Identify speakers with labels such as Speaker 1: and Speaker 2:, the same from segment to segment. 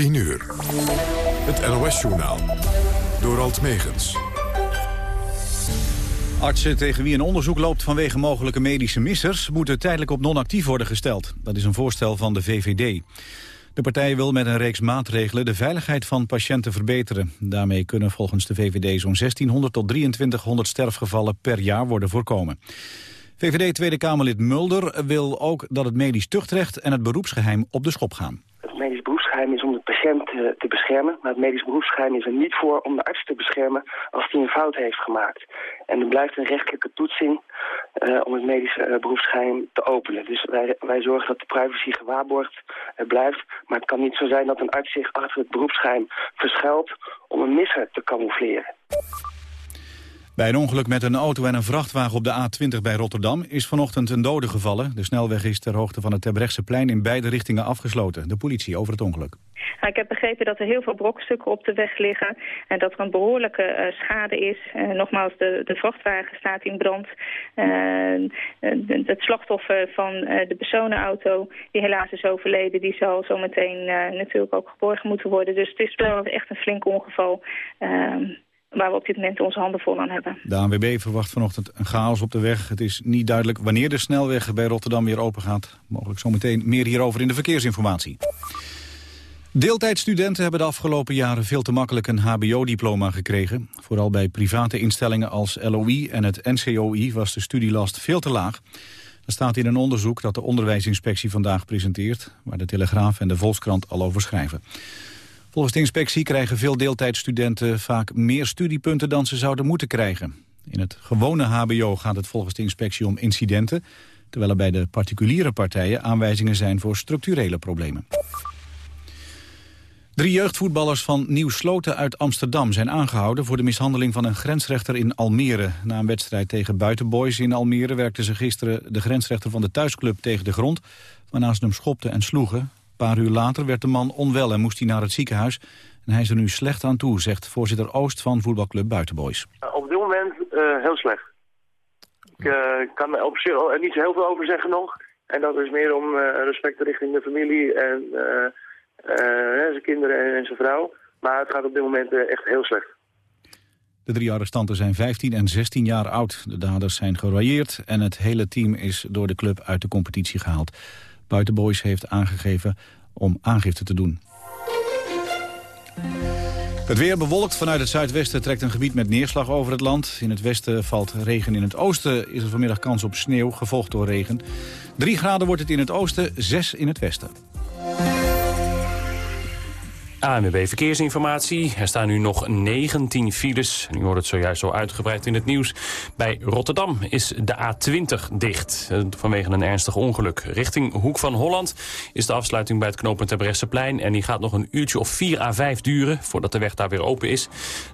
Speaker 1: 10 uur. Het NOS-journaal. Door Alt Megens.
Speaker 2: Artsen tegen wie een onderzoek loopt vanwege mogelijke medische missers... moeten tijdelijk op non-actief worden gesteld. Dat is een voorstel van de VVD. De partij wil met een reeks maatregelen de veiligheid van patiënten verbeteren. Daarmee kunnen volgens de VVD zo'n 1600 tot 2300 sterfgevallen per jaar worden voorkomen. VVD Tweede Kamerlid Mulder wil ook dat het medisch tuchtrecht en het beroepsgeheim op de schop gaan.
Speaker 3: Is om de patiënt eh, te beschermen, maar het medisch beroepsgeheim is er niet voor om de arts te beschermen als hij een fout heeft gemaakt. En er blijft een rechtelijke toetsing uh, om het medisch uh, beroepsgeheim te openen. Dus wij, wij zorgen dat de privacy gewaarborgd blijft. Maar het kan niet zo zijn dat een arts zich achter het beroepsgeheim verschuilt om een misser te camoufleren.
Speaker 2: Bij een ongeluk met een auto en een vrachtwagen op de A20 bij Rotterdam is vanochtend een dode gevallen. De snelweg is ter hoogte van het Terbrechtseplein in beide richtingen afgesloten. De politie over het ongeluk.
Speaker 4: ik heb begrepen dat er heel veel brokstukken op de weg liggen en dat er een behoorlijke uh, schade is. Uh, nogmaals, de, de, vrachtwagen staat in brand. Uh, het slachtoffer van de personenauto, die helaas is overleden, die zal zometeen natuurlijk ook geborgen moeten worden. Dus het is wel echt een flink ongeval ehm, waar we op dit moment onze handen vol aan hebben.
Speaker 2: De ANWB verwacht vanochtend een chaos op de weg. Het is niet duidelijk wanneer de snelweg bij Rotterdam weer open gaat. Mogelijk zometeen meer hierover in de verkeersinformatie. Deeltijdstudenten hebben de afgelopen jaren veel te makkelijk een hbo-diploma gekregen. Vooral bij private instellingen als LOI en het NCOI was de studielast veel te laag. Dat staat in een onderzoek dat de onderwijsinspectie vandaag presenteert... waar de Telegraaf en de Volkskrant al over schrijven. Volgens de inspectie krijgen veel deeltijdstudenten vaak meer studiepunten dan ze zouden moeten krijgen. In het gewone hbo gaat het volgens de inspectie om incidenten... terwijl er bij de particuliere partijen aanwijzingen zijn voor structurele problemen. Drie jeugdvoetballers van Nieuw Sloten uit Amsterdam zijn aangehouden... voor de mishandeling van een grensrechter in Almere. Na een wedstrijd tegen Buitenboys in Almere... werkte ze gisteren de grensrechter van de thuisclub tegen de grond... waarna ze hem schopten en sloegen paar uur later werd de man onwel en moest hij naar het ziekenhuis. En hij is er nu slecht aan toe, zegt voorzitter Oost van voetbalclub Buitenboys.
Speaker 5: Op dit moment uh, heel slecht. Ik uh, kan er op zich niet zo heel veel over zeggen nog. En dat is meer om uh, respect richting de familie en zijn kinderen en zijn vrouw. Maar het gaat op dit moment echt heel slecht.
Speaker 2: De drie arrestanten zijn 15 en 16 jaar oud. De daders zijn geroyeerd en het hele team is door de club uit de competitie gehaald. Buitenboys heeft aangegeven om aangifte te doen. Het weer bewolkt. Vanuit het zuidwesten trekt een gebied met neerslag over het land. In het westen valt regen. In het oosten is er vanmiddag kans op sneeuw, gevolgd door regen. 3 graden wordt het in het oosten, 6 in het westen.
Speaker 6: ANWB Verkeersinformatie. Er staan nu nog 19 files. U hoort het zojuist al uitgebreid in het nieuws. Bij Rotterdam is de A20 dicht eh, vanwege een ernstig ongeluk. Richting Hoek van Holland is de afsluiting bij het knooppunt Terbrechtseplein. En die gaat nog een uurtje of 4 à 5 duren voordat de weg daar weer open is.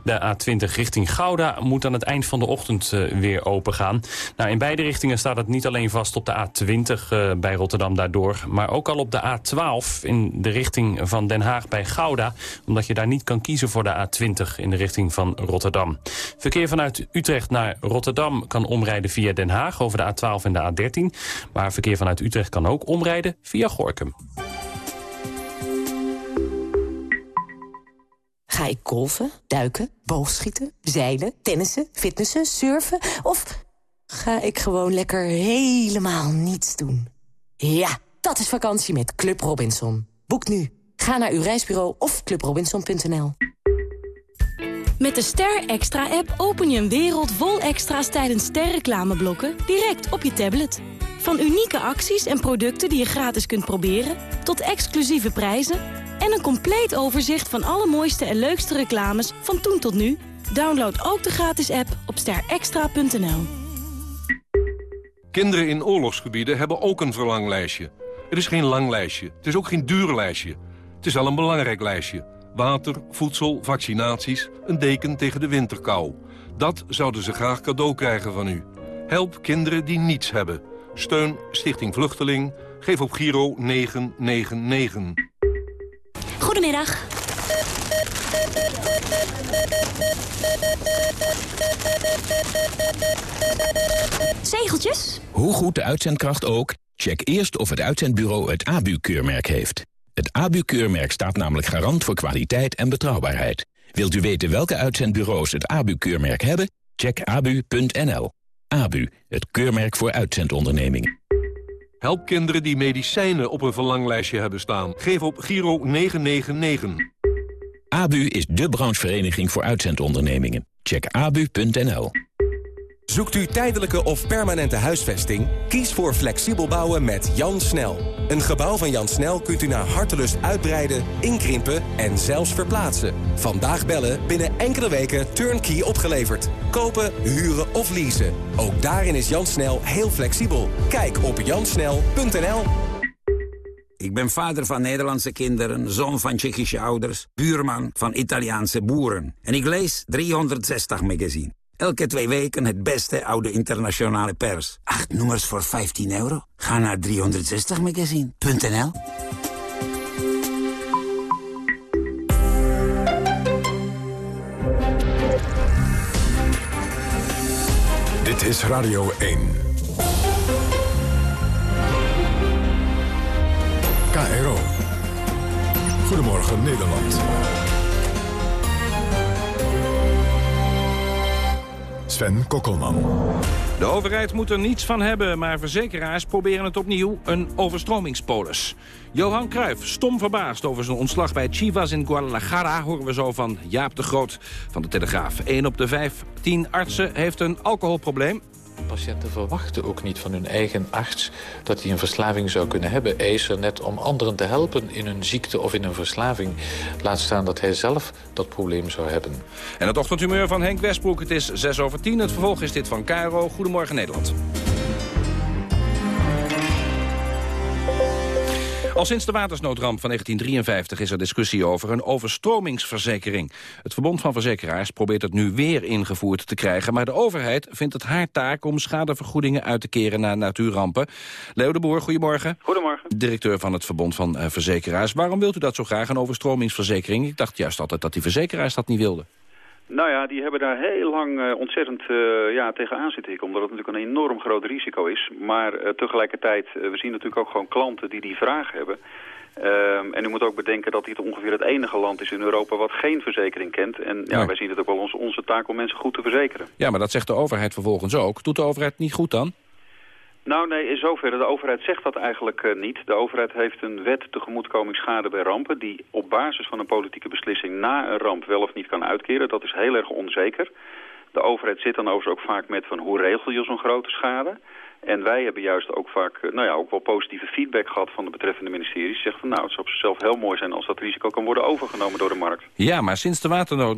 Speaker 6: De A20 richting Gouda moet aan het eind van de ochtend uh, weer open gaan. Nou, in beide richtingen staat het niet alleen vast op de A20 uh, bij Rotterdam daardoor. Maar ook al op de A12 in de richting van Den Haag bij Gouda omdat je daar niet kan kiezen voor de A20 in de richting van Rotterdam. Verkeer vanuit Utrecht naar Rotterdam kan omrijden via Den Haag over de A12 en de A13. Maar verkeer vanuit Utrecht kan ook omrijden via Gorkum.
Speaker 7: Ga ik golven, duiken, boogschieten, zeilen, tennissen, fitnessen, surfen... of ga ik gewoon lekker helemaal niets doen? Ja, dat is vakantie met Club Robinson. Boek nu. Ga naar uw reisbureau of clubrobinson.nl.
Speaker 8: Met de Ster Extra-app open je een wereld vol extra's tijdens sterreclameblokken direct op je tablet. Van unieke acties en producten die je gratis kunt proberen, tot exclusieve prijzen en een compleet overzicht van alle mooiste en leukste reclames van toen tot nu. Download ook de gratis app op sterextra.nl.
Speaker 9: Kinderen in oorlogsgebieden hebben ook een verlanglijstje. Het is geen lang lijstje, het is ook geen duur lijstje. Het is al een belangrijk lijstje. Water, voedsel, vaccinaties, een deken tegen de winterkou. Dat zouden ze graag cadeau krijgen van u. Help kinderen die niets hebben. Steun Stichting Vluchteling. Geef op Giro 999.
Speaker 8: Goedemiddag. Zegeltjes?
Speaker 10: Hoe goed de uitzendkracht ook, check eerst of het uitzendbureau het ABU-keurmerk heeft. Het ABU-keurmerk staat namelijk garant voor kwaliteit en betrouwbaarheid. Wilt u weten welke uitzendbureaus het ABU-keurmerk hebben? Check abu.nl. ABU, het keurmerk voor uitzendondernemingen.
Speaker 9: Help kinderen die medicijnen op een verlanglijstje hebben staan. Geef op Giro 999.
Speaker 10: ABU is de branchevereniging voor uitzendondernemingen. Check abu.nl.
Speaker 11: Zoekt u tijdelijke of permanente huisvesting? Kies voor flexibel bouwen met Jan Snel. Een gebouw van Jan Snel kunt u naar hartelust uitbreiden, inkrimpen en zelfs verplaatsen. Vandaag bellen, binnen enkele weken turnkey opgeleverd. Kopen, huren of leasen. Ook daarin is Jan Snel heel flexibel. Kijk op jansnel.nl.
Speaker 12: Ik ben vader van Nederlandse kinderen, zoon van Tsjechische ouders... buurman van Italiaanse boeren. En ik lees 360 magazine. Elke twee weken het beste oude internationale pers. Acht nummers voor 15 euro? Ga naar 360magazine.nl
Speaker 1: Dit is Radio 1. KRO. Goedemorgen Nederland. Sven Kokkelman.
Speaker 13: De overheid moet er niets van hebben, maar verzekeraars proberen het opnieuw. Een overstromingspolis. Johan Cruijff, stom verbaasd over zijn ontslag bij Chivas in Guadalajara... horen we zo van Jaap de Groot van de Telegraaf. 1 op de 15 artsen heeft een alcoholprobleem.
Speaker 14: Patiënten verwachten ook niet van hun eigen arts dat hij een verslaving zou kunnen hebben. Hij net om anderen te helpen in hun ziekte of in een verslaving. Laat staan dat hij zelf dat probleem zou hebben.
Speaker 13: En het ochtendhumeur van Henk Westbroek. Het is 6 over 10. Het vervolg is dit van Caro. Goedemorgen Nederland. Al sinds de watersnoodramp van 1953 is er discussie over een overstromingsverzekering. Het Verbond van Verzekeraars probeert het nu weer ingevoerd te krijgen... maar de overheid vindt het haar taak om schadevergoedingen uit te keren naar natuurrampen. Leo de Boer, goedemorgen.
Speaker 15: Goedemorgen.
Speaker 13: Directeur van het Verbond van uh, Verzekeraars. Waarom wilt u dat zo graag, een overstromingsverzekering? Ik dacht juist altijd dat die verzekeraars dat niet wilden.
Speaker 15: Nou ja, die hebben daar heel lang uh, ontzettend uh, ja, tegenaan zitten hikken, omdat het natuurlijk een enorm groot risico is. Maar uh, tegelijkertijd, we zien natuurlijk ook gewoon klanten die die vraag hebben. Ehm, en u moet ook bedenken dat dit ongeveer het enige land is in Europa wat geen verzekering kent. En ja,
Speaker 13: Ja.
Speaker 15: wij zien het ook wel als onze taak om mensen goed te verzekeren.
Speaker 13: Ja, maar dat zegt de overheid vervolgens ook. Doet de overheid niet goed dan?
Speaker 15: Nou nee, in zoverre. De overheid zegt dat eigenlijk eh, niet. De overheid heeft een wet tegemoetkoming schade bij rampen... die op basis van een politieke beslissing na een ramp wel of niet kan uitkeren. Dat is heel erg onzeker. De overheid zit dan overigens ook vaak met van hoe regel je zo'n grote schade... En wij hebben juist ook vaak eh, nou ja, ook wel positieve feedback gehad van de betreffende ministeries. Zegt van nou, het zou op zichzelf heel mooi zijn als dat risico kan worden overgenomen door de markt.
Speaker 13: Ja, maar sinds de waternood,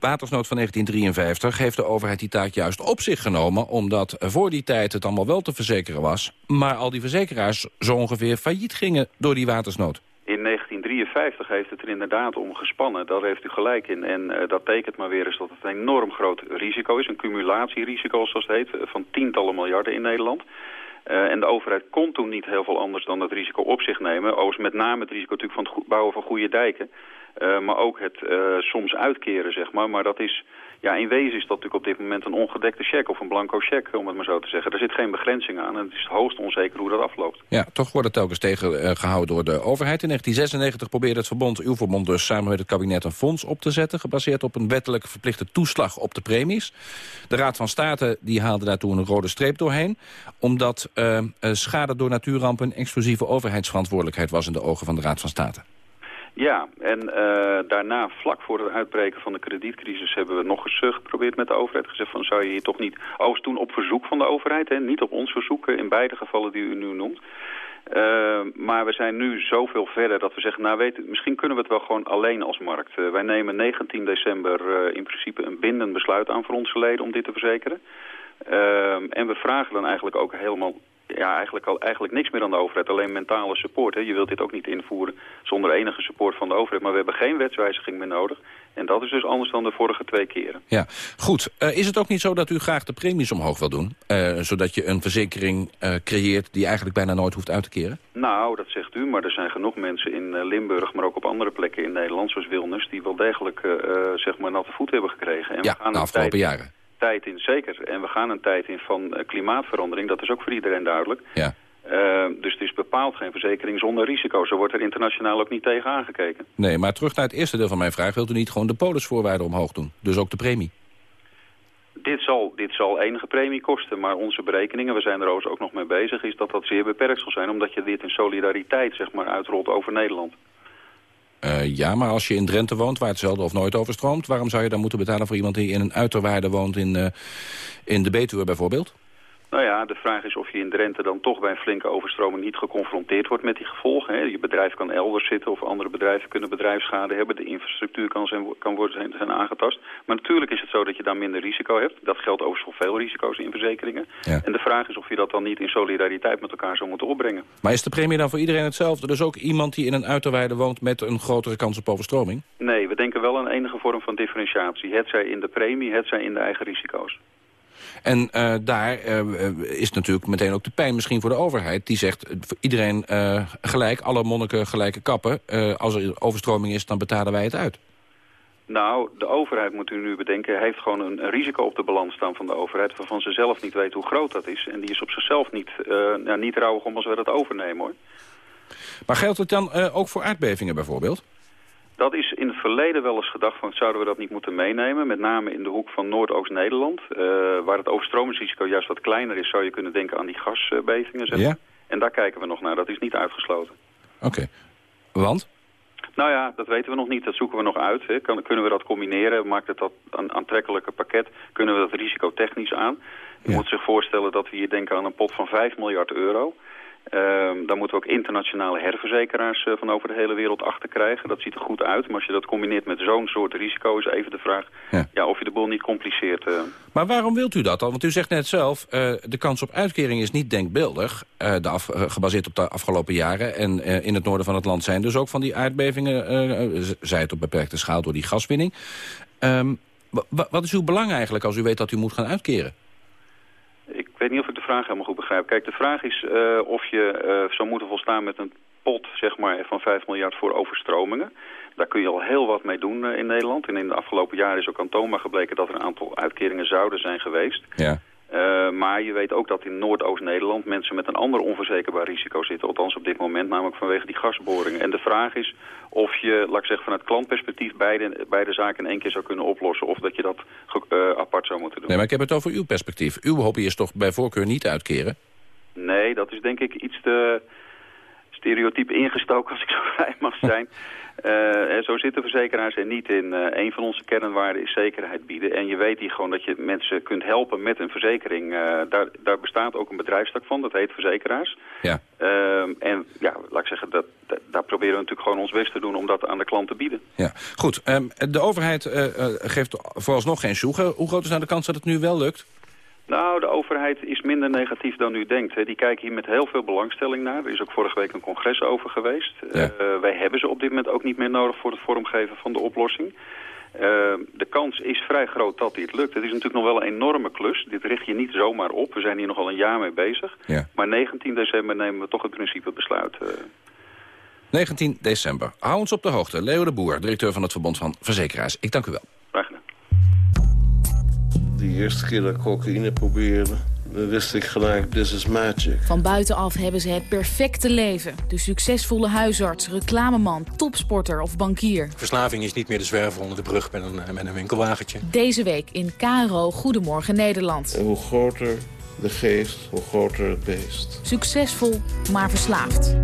Speaker 13: watersnood van 1953 heeft de overheid die taak juist op zich genomen... omdat voor die tijd het allemaal wel te verzekeren was... maar al die verzekeraars zo ongeveer failliet gingen door die watersnood.
Speaker 15: In 1953 heeft het er inderdaad om gespannen, daar heeft u gelijk in. En eh, dat tekent maar weer eens dat het een enorm groot risico is. Een cumulatierisico, zoals het heet, van tientallen miljarden in Nederland. Eh, en de overheid kon toen niet heel veel anders dan dat risico op zich nemen. Overigens met name het risico natuurlijk van het bouwen van goede dijken. Eh, maar ook het soms uitkeren, zeg maar. Maar dat is, ja, in wezen is dat natuurlijk op dit moment een ongedekte cheque of een blanco cheque, om het maar zo te zeggen. Er zit geen begrenzing aan en het is hoogst onzeker hoe dat afloopt.
Speaker 13: Ja, toch wordt het telkens tegengehouden door de overheid. In 1996 probeerde het verbond, uw verbond dus, samen met het kabinet een fonds op te zetten... gebaseerd op een wettelijk verplichte toeslag op de premies. De Raad van State die haalde daar toen een rode streep doorheen... omdat eh, eh, schade door natuurrampen exclusieve overheidsverantwoordelijkheid was... in de ogen van de Raad van State.
Speaker 15: Ja, en eh, daarna, vlak voor het uitbreken van de kredietcrisis... hebben we nog eens eh, geprobeerd met de overheid. Gezegd van, zou je hier toch niet... Overigens toen op verzoek van de overheid, hè, niet op ons verzoek... eh, in beide gevallen die u nu noemt. Maar we zijn nu zoveel verder dat we zeggen... nou weet misschien kunnen we het wel gewoon alleen als markt. Wij nemen 19 december in principe een bindend besluit aan voor onze leden... om dit te verzekeren. Eh, en we vragen dan eigenlijk ook helemaal ja, eigenlijk, al, eigenlijk niks meer aan de overheid. Alleen mentale support. Hè. Je wilt dit ook niet invoeren zonder enige support van de overheid. Maar we hebben geen wetswijziging meer nodig. En dat is dus anders dan de vorige twee keren.
Speaker 13: Ja, goed. Eh, is het ook niet zo dat u graag de premies omhoog wil doen? Eh, zodat je een verzekering eh, creëert die eigenlijk bijna nooit hoeft uit te keren?
Speaker 15: Nou, dat zegt u, maar er zijn genoeg mensen in Limburg... maar ook op andere plekken in Nederland, zoals Wilners... die wel degelijk zeg maar natte voet hebben gekregen. En
Speaker 13: Ja,
Speaker 15: we gaan
Speaker 13: de afgelopen
Speaker 15: tijd,
Speaker 13: jaren.
Speaker 15: Tijd in, zeker. En we gaan een tijd in van eh, klimaatverandering. Dat is ook voor iedereen duidelijk.
Speaker 13: Ja.
Speaker 15: Uh, dus het is bepaald geen verzekering zonder risico. Zo wordt er internationaal ook niet tegen aangekeken.
Speaker 13: Nee, maar terug naar het eerste deel van mijn vraag. Wilt u niet gewoon de polisvoorwaarden omhoog doen? Dus ook de premie?
Speaker 15: Dit zal, dit zal enige premie kosten, maar onze berekeningen, we zijn er ook nog mee bezig, is dat dat zeer beperkt zal zijn, omdat je dit in solidariteit zeg maar, uitrolt over Nederland.
Speaker 13: Uh, ja, maar als je in Drenthe woont, waar het zelden of nooit overstroomt... waarom zou je dan moeten betalen voor iemand die in een uiterwaarde woont in, uh, in de Betuwe bijvoorbeeld?
Speaker 15: Nou ja, de vraag is of je in Drenthe dan toch bij een flinke overstroming niet geconfronteerd wordt met die gevolgen. Hè. Je bedrijf kan elders zitten of andere bedrijven kunnen bedrijfsschade hebben. De infrastructuur kan, zijn, kan worden, zijn, zijn aangetast. Maar natuurlijk is het zo dat je dan minder risico hebt. Dat geldt overigens voor veel risico's in verzekeringen. Ja. En de vraag is of je dat dan niet in solidariteit met elkaar zou moeten opbrengen.
Speaker 13: Maar is de premie dan voor iedereen hetzelfde? Dus ook iemand die in een uiterweide woont met een grotere kans op overstroming?
Speaker 15: Nee, we denken wel aan enige vorm van differentiatie. Het zij in de premie, het zij in de eigen risico's.
Speaker 13: En uh, daar uh, is natuurlijk meteen ook de pijn misschien voor de overheid. Die zegt voor iedereen uh, gelijk, alle monniken gelijke kappen. als er overstroming is, dan betalen wij het uit.
Speaker 15: Nou, de overheid, moet u nu bedenken, heeft gewoon een risico op de balans staan van de overheid... waarvan ze zelf niet weten hoe groot dat is. En die is op zichzelf niet, nou, niet rouwig om als we dat overnemen, hoor.
Speaker 13: Maar geldt het dan ook voor aardbevingen bijvoorbeeld?
Speaker 15: Dat is in het verleden wel eens gedacht van zouden we dat niet moeten meenemen. Met name in de hoek van Noordoost-Nederland. Uh, waar het overstromingsrisico juist wat kleiner is, zou je kunnen denken aan die gasbevingen. Zeg.
Speaker 13: Ja?
Speaker 15: En daar kijken we nog naar. Dat is niet uitgesloten.
Speaker 13: Oké. Okay. Want?
Speaker 15: Nou ja, dat weten we nog niet. Dat zoeken we nog uit. Hè. Kan, kunnen we dat combineren? Maakt het dat een aantrekkelijke pakket? Kunnen we dat risico technisch aan? Je ja. moet zich voorstellen dat we hier denken aan een pot van 5 miljard euro. Um, daar moeten we ook internationale herverzekeraars uh, van over de hele wereld achter krijgen. Dat ziet er goed uit, maar als je dat combineert met zo'n soort risico... is even de vraag ja. ja of je de boel niet compliceert. Uh.
Speaker 13: Maar waarom wilt u dat dan? Want u zegt net zelf, uh, de kans op uitkering is niet denkbeeldig... de af, gebaseerd op de afgelopen jaren. En in het noorden van het land zijn dus ook van die aardbevingen... zij het op beperkte schaal door die gaswinning. Um, wat is uw belang eigenlijk als u weet dat u moet gaan uitkeren?
Speaker 15: Weet niet of ik de vraag helemaal goed begrijp. Kijk, de vraag is uh, of je uh, zou moeten volstaan met een pot zeg maar, van 5 miljard voor overstromingen. Daar kun je al heel wat mee doen uh, in Nederland. En in de afgelopen jaren is ook aantoonbaar gebleken dat er een aantal uitkeringen zouden zijn geweest.
Speaker 13: Ja.
Speaker 15: Uh, maar je weet ook dat in Noordoost-Nederland mensen met een ander onverzekerbaar risico zitten. Althans op dit moment, namelijk vanwege die gasboringen. En de vraag is of je, laat ik zeggen, vanuit klantperspectief beide, beide zaken in één keer zou kunnen oplossen. Of dat je dat uh, apart zou moeten doen.
Speaker 13: Nee, maar ik heb het over uw perspectief. Uw hobby is toch bij voorkeur niet uitkeren?
Speaker 15: Nee, dat is denk ik iets te stereotyp ingestoken als ik zo vrij mag zijn. Uh, zo zitten verzekeraars er niet in. Uh, een van onze kernwaarden is zekerheid bieden. En je weet hier gewoon dat je mensen kunt helpen met een verzekering. Uh, daar, daar bestaat ook een bedrijfstak van, dat heet verzekeraars.
Speaker 13: Ja.
Speaker 15: en ja, laat ik zeggen, dat, dat, daar proberen we natuurlijk gewoon ons best te doen om dat aan de klant te bieden.
Speaker 13: Ja, goed. Um, de overheid geeft vooralsnog geen sjoegen. Hoe groot is nou de kans dat het nu wel lukt?
Speaker 15: Nou, de overheid is minder negatief dan u denkt. Hè. Die kijken hier met heel veel belangstelling naar. Er is ook vorige week een congres over geweest. Ja. Uh, wij hebben ze op dit moment ook niet meer nodig voor het vormgeven van de oplossing. Uh, de kans is vrij groot dat dit lukt. Het is natuurlijk nog wel een enorme klus. Dit richt je niet zomaar op. We zijn hier nogal een jaar mee bezig.
Speaker 13: Ja.
Speaker 15: Maar 19 december nemen we toch het principe besluit. Uh.
Speaker 13: 19 december. Hou ons op de hoogte. Leo de Boer, directeur van het Verbond van Verzekeraars. Ik dank u wel.
Speaker 16: De eerste keer dat ik cocaïne probeerde, dan wist ik gelijk, this is magic.
Speaker 17: Van buitenaf hebben ze het perfecte leven. De succesvolle huisarts, reclameman, topsporter of bankier.
Speaker 18: Verslaving is niet meer de zwerver onder de brug met een, met een winkelwagentje.
Speaker 17: Deze week in KRO Goedemorgen Nederland.
Speaker 16: En hoe groter de geest, hoe groter het beest.
Speaker 17: Succesvol, maar verslaafd.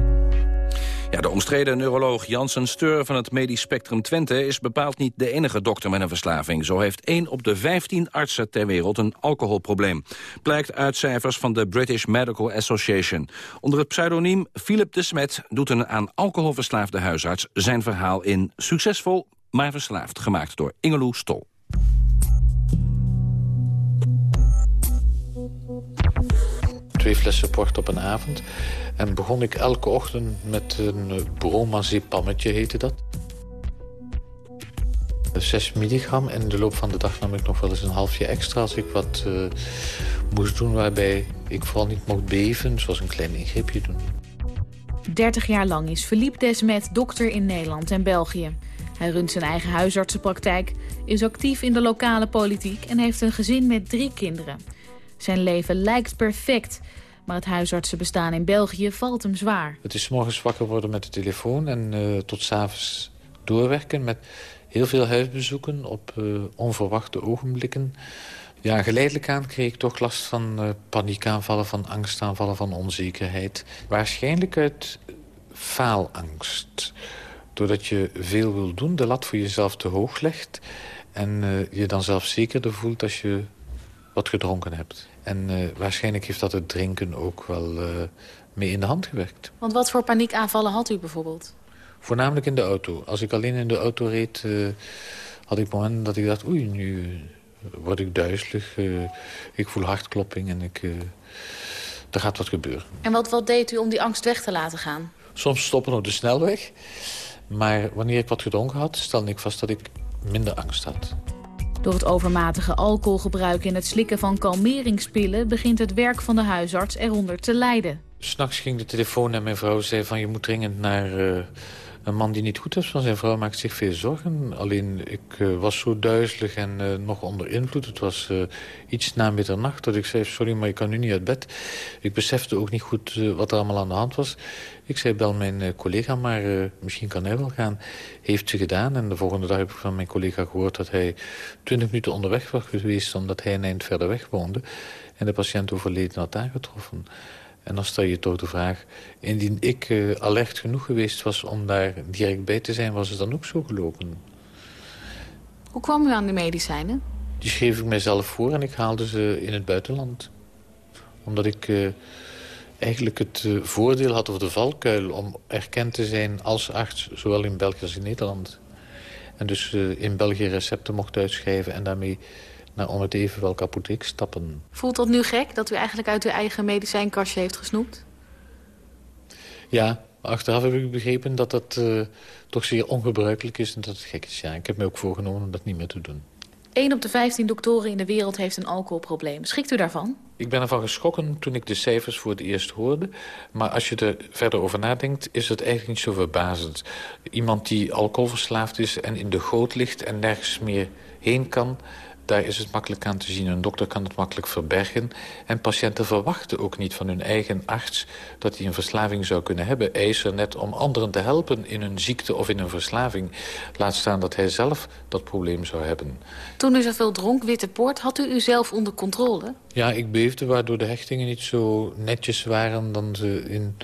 Speaker 13: De omstreden neuroloog Jansen Steur van het Medisch Spectrum Twente... is bepaald niet de enige dokter met een verslaving. Zo heeft 1 op de 15 artsen ter wereld een alcoholprobleem. Blijkt uit cijfers van de British Medical Association. Onder het pseudoniem Philip de Smet doet een aan alcohol verslaafde huisarts... zijn verhaal in Succesvol, maar verslaafd, gemaakt door Ingeloe Stol.
Speaker 14: Twee flessen port op een avond... En begon ik elke ochtend met een bromazipammetje, heette dat. 6 milligram en in de loop van de dag nam ik nog wel eens een halfje extra... als ik wat uh, moest doen waarbij ik vooral niet mocht beven, zoals een klein ingreepje doen.
Speaker 17: 30 jaar lang is Philippe Desmet dokter in Nederland en België. Hij runt zijn eigen huisartsenpraktijk, is actief in de lokale politiek... en heeft een gezin met drie kinderen. Zijn leven lijkt perfect... Maar het huisartsenbestaan in België valt hem zwaar.
Speaker 14: Het is morgens wakker worden met de telefoon en uh, tot s'avonds doorwerken... met heel veel huisbezoeken op uh, onverwachte ogenblikken. Ja, geleidelijk aan kreeg ik toch last van uh, paniekaanvallen, van angstaanvallen, van onzekerheid. Waarschijnlijk uit faalangst. Doordat je veel wil doen, de lat voor jezelf te hoog legt... en je dan zelf zekerder voelt als je wat gedronken hebt. En uh, waarschijnlijk heeft dat het drinken ook wel uh, mee in de hand gewerkt.
Speaker 17: Want wat voor paniekaanvallen had u bijvoorbeeld?
Speaker 14: Voornamelijk in de auto. Als ik alleen in de auto reed, uh, had ik momenten dat ik dacht... oei, nu word ik duizelig, ik voel hartklopping en ik, er gaat wat gebeuren.
Speaker 17: En wat, wat deed u om die angst weg te laten gaan?
Speaker 14: Soms stoppen op de snelweg. Maar wanneer ik wat gedronken had, stelde ik vast dat ik minder angst had.
Speaker 17: Door het overmatige alcoholgebruik en het slikken van kalmeringspillen... begint het werk van de huisarts eronder te lijden.
Speaker 14: S'nachts ging de telefoon naar mijn vrouw zei van... je moet dringend naar uh, een man die niet goed is van zijn vrouw... maakt zich veel zorgen. Alleen ik uh, was zo duizelig en uh, nog onder invloed. Het was iets na middernacht dat ik zei... sorry, maar ik kan nu niet uit bed. Ik besefte ook niet goed wat er allemaal aan de hand was. Ik zei, bel mijn collega, maar misschien kan hij wel gaan. Heeft ze gedaan en de volgende dag heb ik van mijn collega gehoord... dat hij 20 minuten onderweg was geweest omdat hij een eind verder weg woonde. En de patiënt overleden had aangetroffen. En dan stel je toch de vraag... indien ik uh, alert genoeg geweest was om daar direct bij te zijn... was het dan ook zo gelopen?
Speaker 17: Hoe kwam u aan de medicijnen?
Speaker 14: Die schreef ik mijzelf voor en ik haalde ze in het buitenland. Omdat ik... Uh, eigenlijk het uh, voordeel had of de valkuil om erkend te zijn als arts... zowel in België als in Nederland. En dus in België recepten mocht uitschrijven... en daarmee naar om het even welke apotheek stappen.
Speaker 17: Voelt dat nu gek dat u eigenlijk uit uw eigen medicijnkastje heeft gesnoept?
Speaker 14: Ja, achteraf heb ik begrepen dat dat uh, toch zeer ongebruikelijk is... en dat het gek is. Ja, ik heb me ook voorgenomen om dat niet meer te doen.
Speaker 17: 1 op de 15 doktoren in de wereld heeft een alcoholprobleem. Schikt u daarvan?
Speaker 14: Ik ben ervan geschrokken toen ik de cijfers voor het eerst hoorde. Maar als je er verder over nadenkt, is het eigenlijk niet zo verbazend. Iemand die alcoholverslaafd is en in de goot ligt en nergens meer heen kan... Daar is het makkelijk aan te zien. Een dokter kan het makkelijk verbergen. En patiënten verwachten ook niet van hun eigen arts... dat hij een verslaving zou kunnen hebben. Hij is er net om anderen te helpen in een ziekte of in een verslaving. Laat staan dat hij zelf dat probleem zou hebben.
Speaker 17: Toen u zoveel dronk, Witte Poort, had u uzelf onder controle?
Speaker 14: Ja, ik beefde waardoor de hechtingen niet zo netjes waren... dan ze in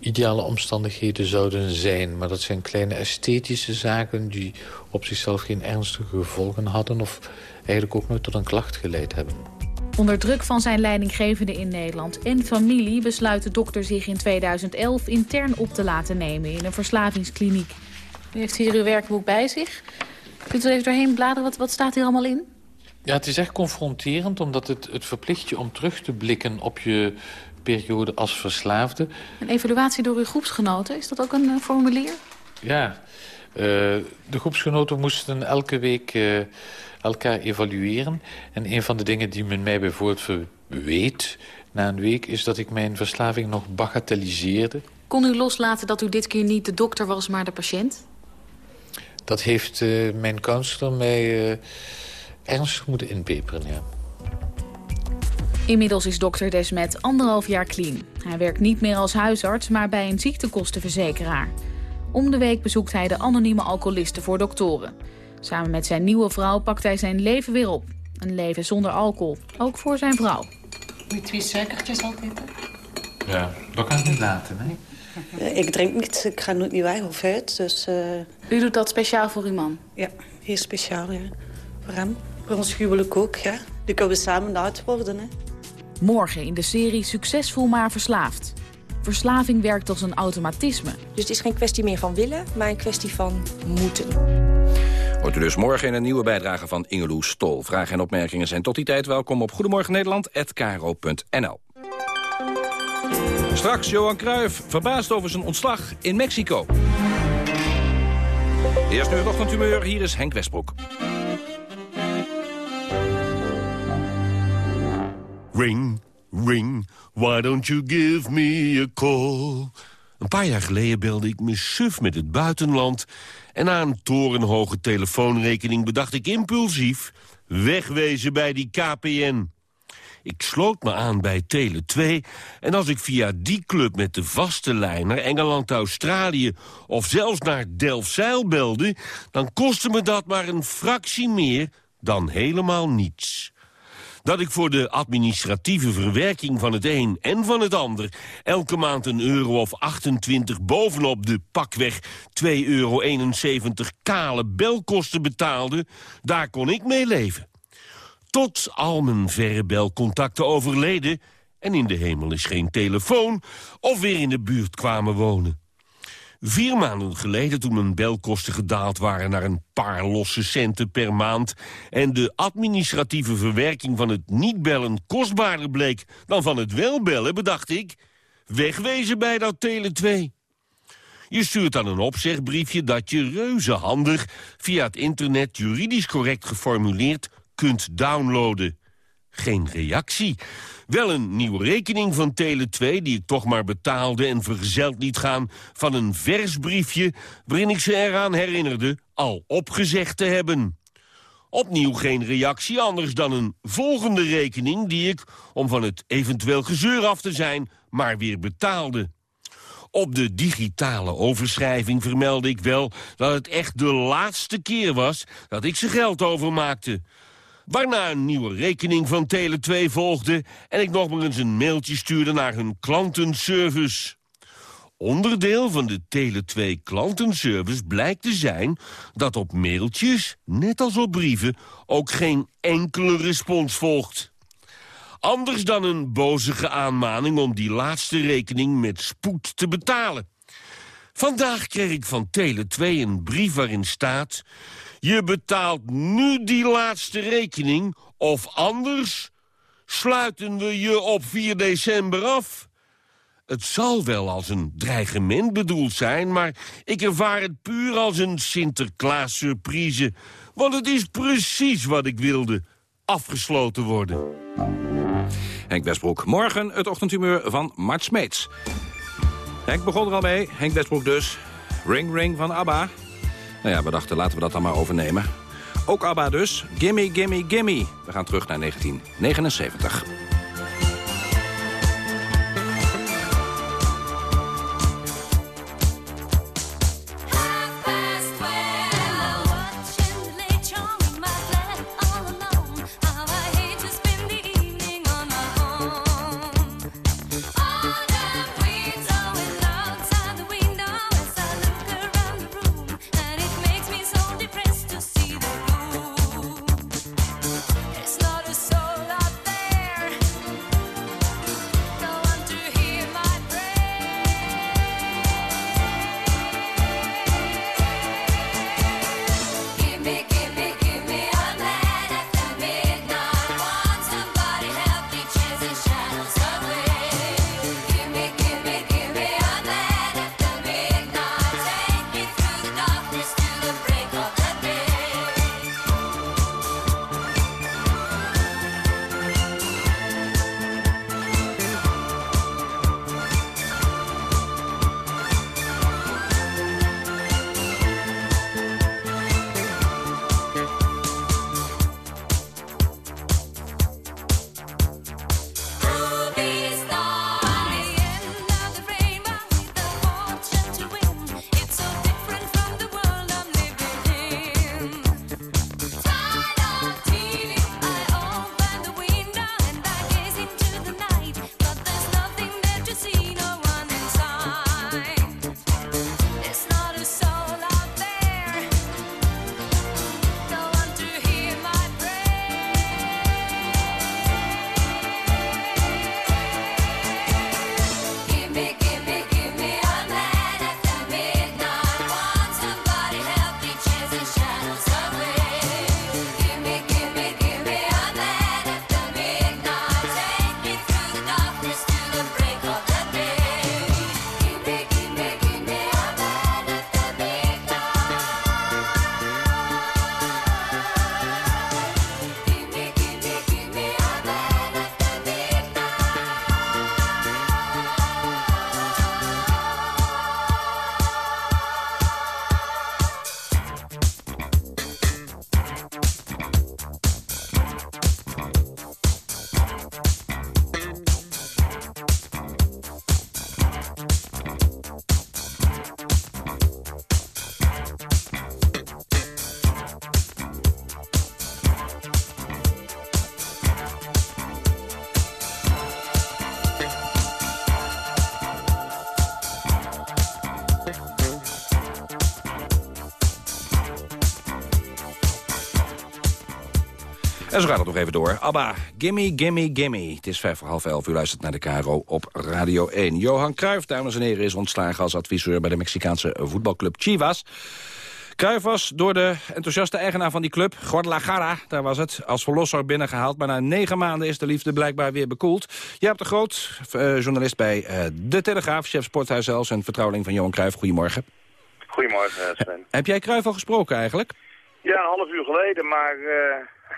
Speaker 14: ideale omstandigheden zouden zijn. Maar dat zijn kleine esthetische zaken die op zichzelf geen ernstige gevolgen hadden... of eigenlijk ook nooit tot een klacht geleid hebben.
Speaker 17: Onder druk van zijn leidinggevende in Nederland en familie... besluit de dokter zich in 2011 intern op te laten nemen in een verslavingskliniek. U heeft hier uw werkboek bij zich. Kunt u even doorheen bladeren? Wat, wat staat hier allemaal in?
Speaker 14: Ja, het is echt confronterend, omdat het, het verplicht je om terug te blikken op je periode als verslaafde.
Speaker 17: Een evaluatie door uw groepsgenoten, is dat ook een uh, formulier?
Speaker 14: Ja, uh, de groepsgenoten moesten elke week uh, elkaar evalueren. En een van de dingen die men mij bijvoorbeeld weet na een week... is dat ik mijn verslaving nog bagatelliseerde.
Speaker 17: Kon u loslaten dat u dit keer niet de dokter was, maar de patiënt?
Speaker 14: Dat heeft mijn counselor mij ernstig moeten inpeperen, ja.
Speaker 17: Inmiddels is dokter Desmet anderhalf jaar clean. Hij werkt niet meer als huisarts, maar bij een ziektekostenverzekeraar. Om de week bezoekt hij de anonieme alcoholisten voor doktoren. Samen met zijn nieuwe vrouw pakt hij zijn leven weer op. Een leven zonder alcohol, ook voor zijn vrouw.
Speaker 19: Moet je twee suikertjes altijd?
Speaker 14: Ja, dat kan ik niet laten, nee.
Speaker 19: Uh, ik drink niet, ik ga nooit niet weg of uit, dus... Uh...
Speaker 17: U doet dat speciaal voor uw man?
Speaker 19: Ja, heel speciaal, ja. Voor hem. Voor ons huwelijk ook, ja. Dan kunnen we samen oud worden, hè.
Speaker 17: Morgen in de serie Succesvol maar verslaafd. Verslaving werkt als een automatisme.
Speaker 20: Dus het is geen kwestie meer van willen, maar een kwestie van moeten.
Speaker 13: Hoort u dus morgen in een nieuwe bijdrage van Ingeloes Stol. Vragen en opmerkingen zijn tot die tijd welkom op Goedemorgen Nederland@kro.nl. Straks Johan Cruijff, verbaasd over zijn ontslag in Mexico. Eerst nu het ochtendhumeur, hier is Henk Westbroek.
Speaker 21: Ring, ring, why don't you give me a call? Een paar jaar geleden belde ik me suf met het buitenland... en na een torenhoge telefoonrekening bedacht ik impulsief... wegwezen bij die KPN. Ik sloot me aan bij Tele 2 en als ik via die club met de vaste lijn naar Engeland-Australië of zelfs naar Delfzijl belde, dan kostte me dat maar een fractie meer dan helemaal niets dat ik voor de administratieve verwerking van het een en van het ander... elke maand een euro of 28 bovenop de pakweg 2,71 euro kale belkosten betaalde... daar kon ik mee leven. Tot al mijn verre belcontacten overleden... en in de hemel is geen telefoon... of weer in de buurt kwamen wonen. Vier maanden geleden, toen mijn belkosten gedaald waren naar een paar losse centen per maand... en de administratieve verwerking van het niet-bellen kostbaarder bleek dan van het wel bellen, bedacht ik... wegwezen bij dat Tele 2. Je stuurt dan een opzegbriefje dat je reuzehandig via het internet juridisch correct geformuleerd kunt downloaden. Geen reactie. Wel een nieuwe rekening van Tele2 die ik toch maar betaalde... en vergezeld liet gaan van een vers briefje... waarin ik ze eraan herinnerde al opgezegd te hebben. Opnieuw geen reactie, anders dan een volgende rekening... die ik, om van het eventueel gezeur af te zijn, maar weer betaalde. Op de digitale overschrijving vermeldde ik wel dat het echt de laatste keer was dat ik ze geld overmaakte. Waarna een nieuwe rekening van Tele2 volgde... en ik nog maar eens een mailtje stuurde naar hun klantenservice. Onderdeel van de Tele2 klantenservice blijkt te zijn... dat op mailtjes, net als op brieven, ook geen enkele respons volgt. Anders dan een bozige aanmaning om die laatste rekening met spoed te betalen. Vandaag kreeg ik van Tele2 een brief waarin staat... Je betaalt nu die laatste rekening, of anders sluiten we je op 4 december af. Het zal wel als een dreigement bedoeld zijn, maar ik ervaar het puur als een Sinterklaas-surprise. Want het is precies wat ik wilde, afgesloten worden.
Speaker 13: Henk Westbroek, morgen het ochtendhumeur van Mart Smeets. Henk begon er al mee, Henk Westbroek dus. Ring Ring van ABBA. Nou ja, we dachten, laten we dat dan maar overnemen. Ook ABBA dus. Gimme, gimme, gimme. We gaan terug naar 1979. En zo gaat het nog even door. Abba, gimme, gimme, gimme. Het is vijf voor half elf. U luistert naar de KRO op Radio 1. Johan Cruijff, dames en heren, is ontslagen als adviseur... bij de Mexicaanse voetbalclub Chivas. Cruijff was door de enthousiaste eigenaar van die club, Guadalajara, daar was het, als verlosser binnengehaald. Maar na negen maanden is de liefde blijkbaar weer bekoeld. Jaap de Groot, uh, journalist bij uh, De Telegraaf, chef sporthuis zelfs... en vertrouweling van Johan Cruijff. Goedemorgen.
Speaker 22: Goedemorgen, Sven.
Speaker 13: Heb jij Cruijff al gesproken eigenlijk?
Speaker 22: Ja, een half uur geleden, maar uh,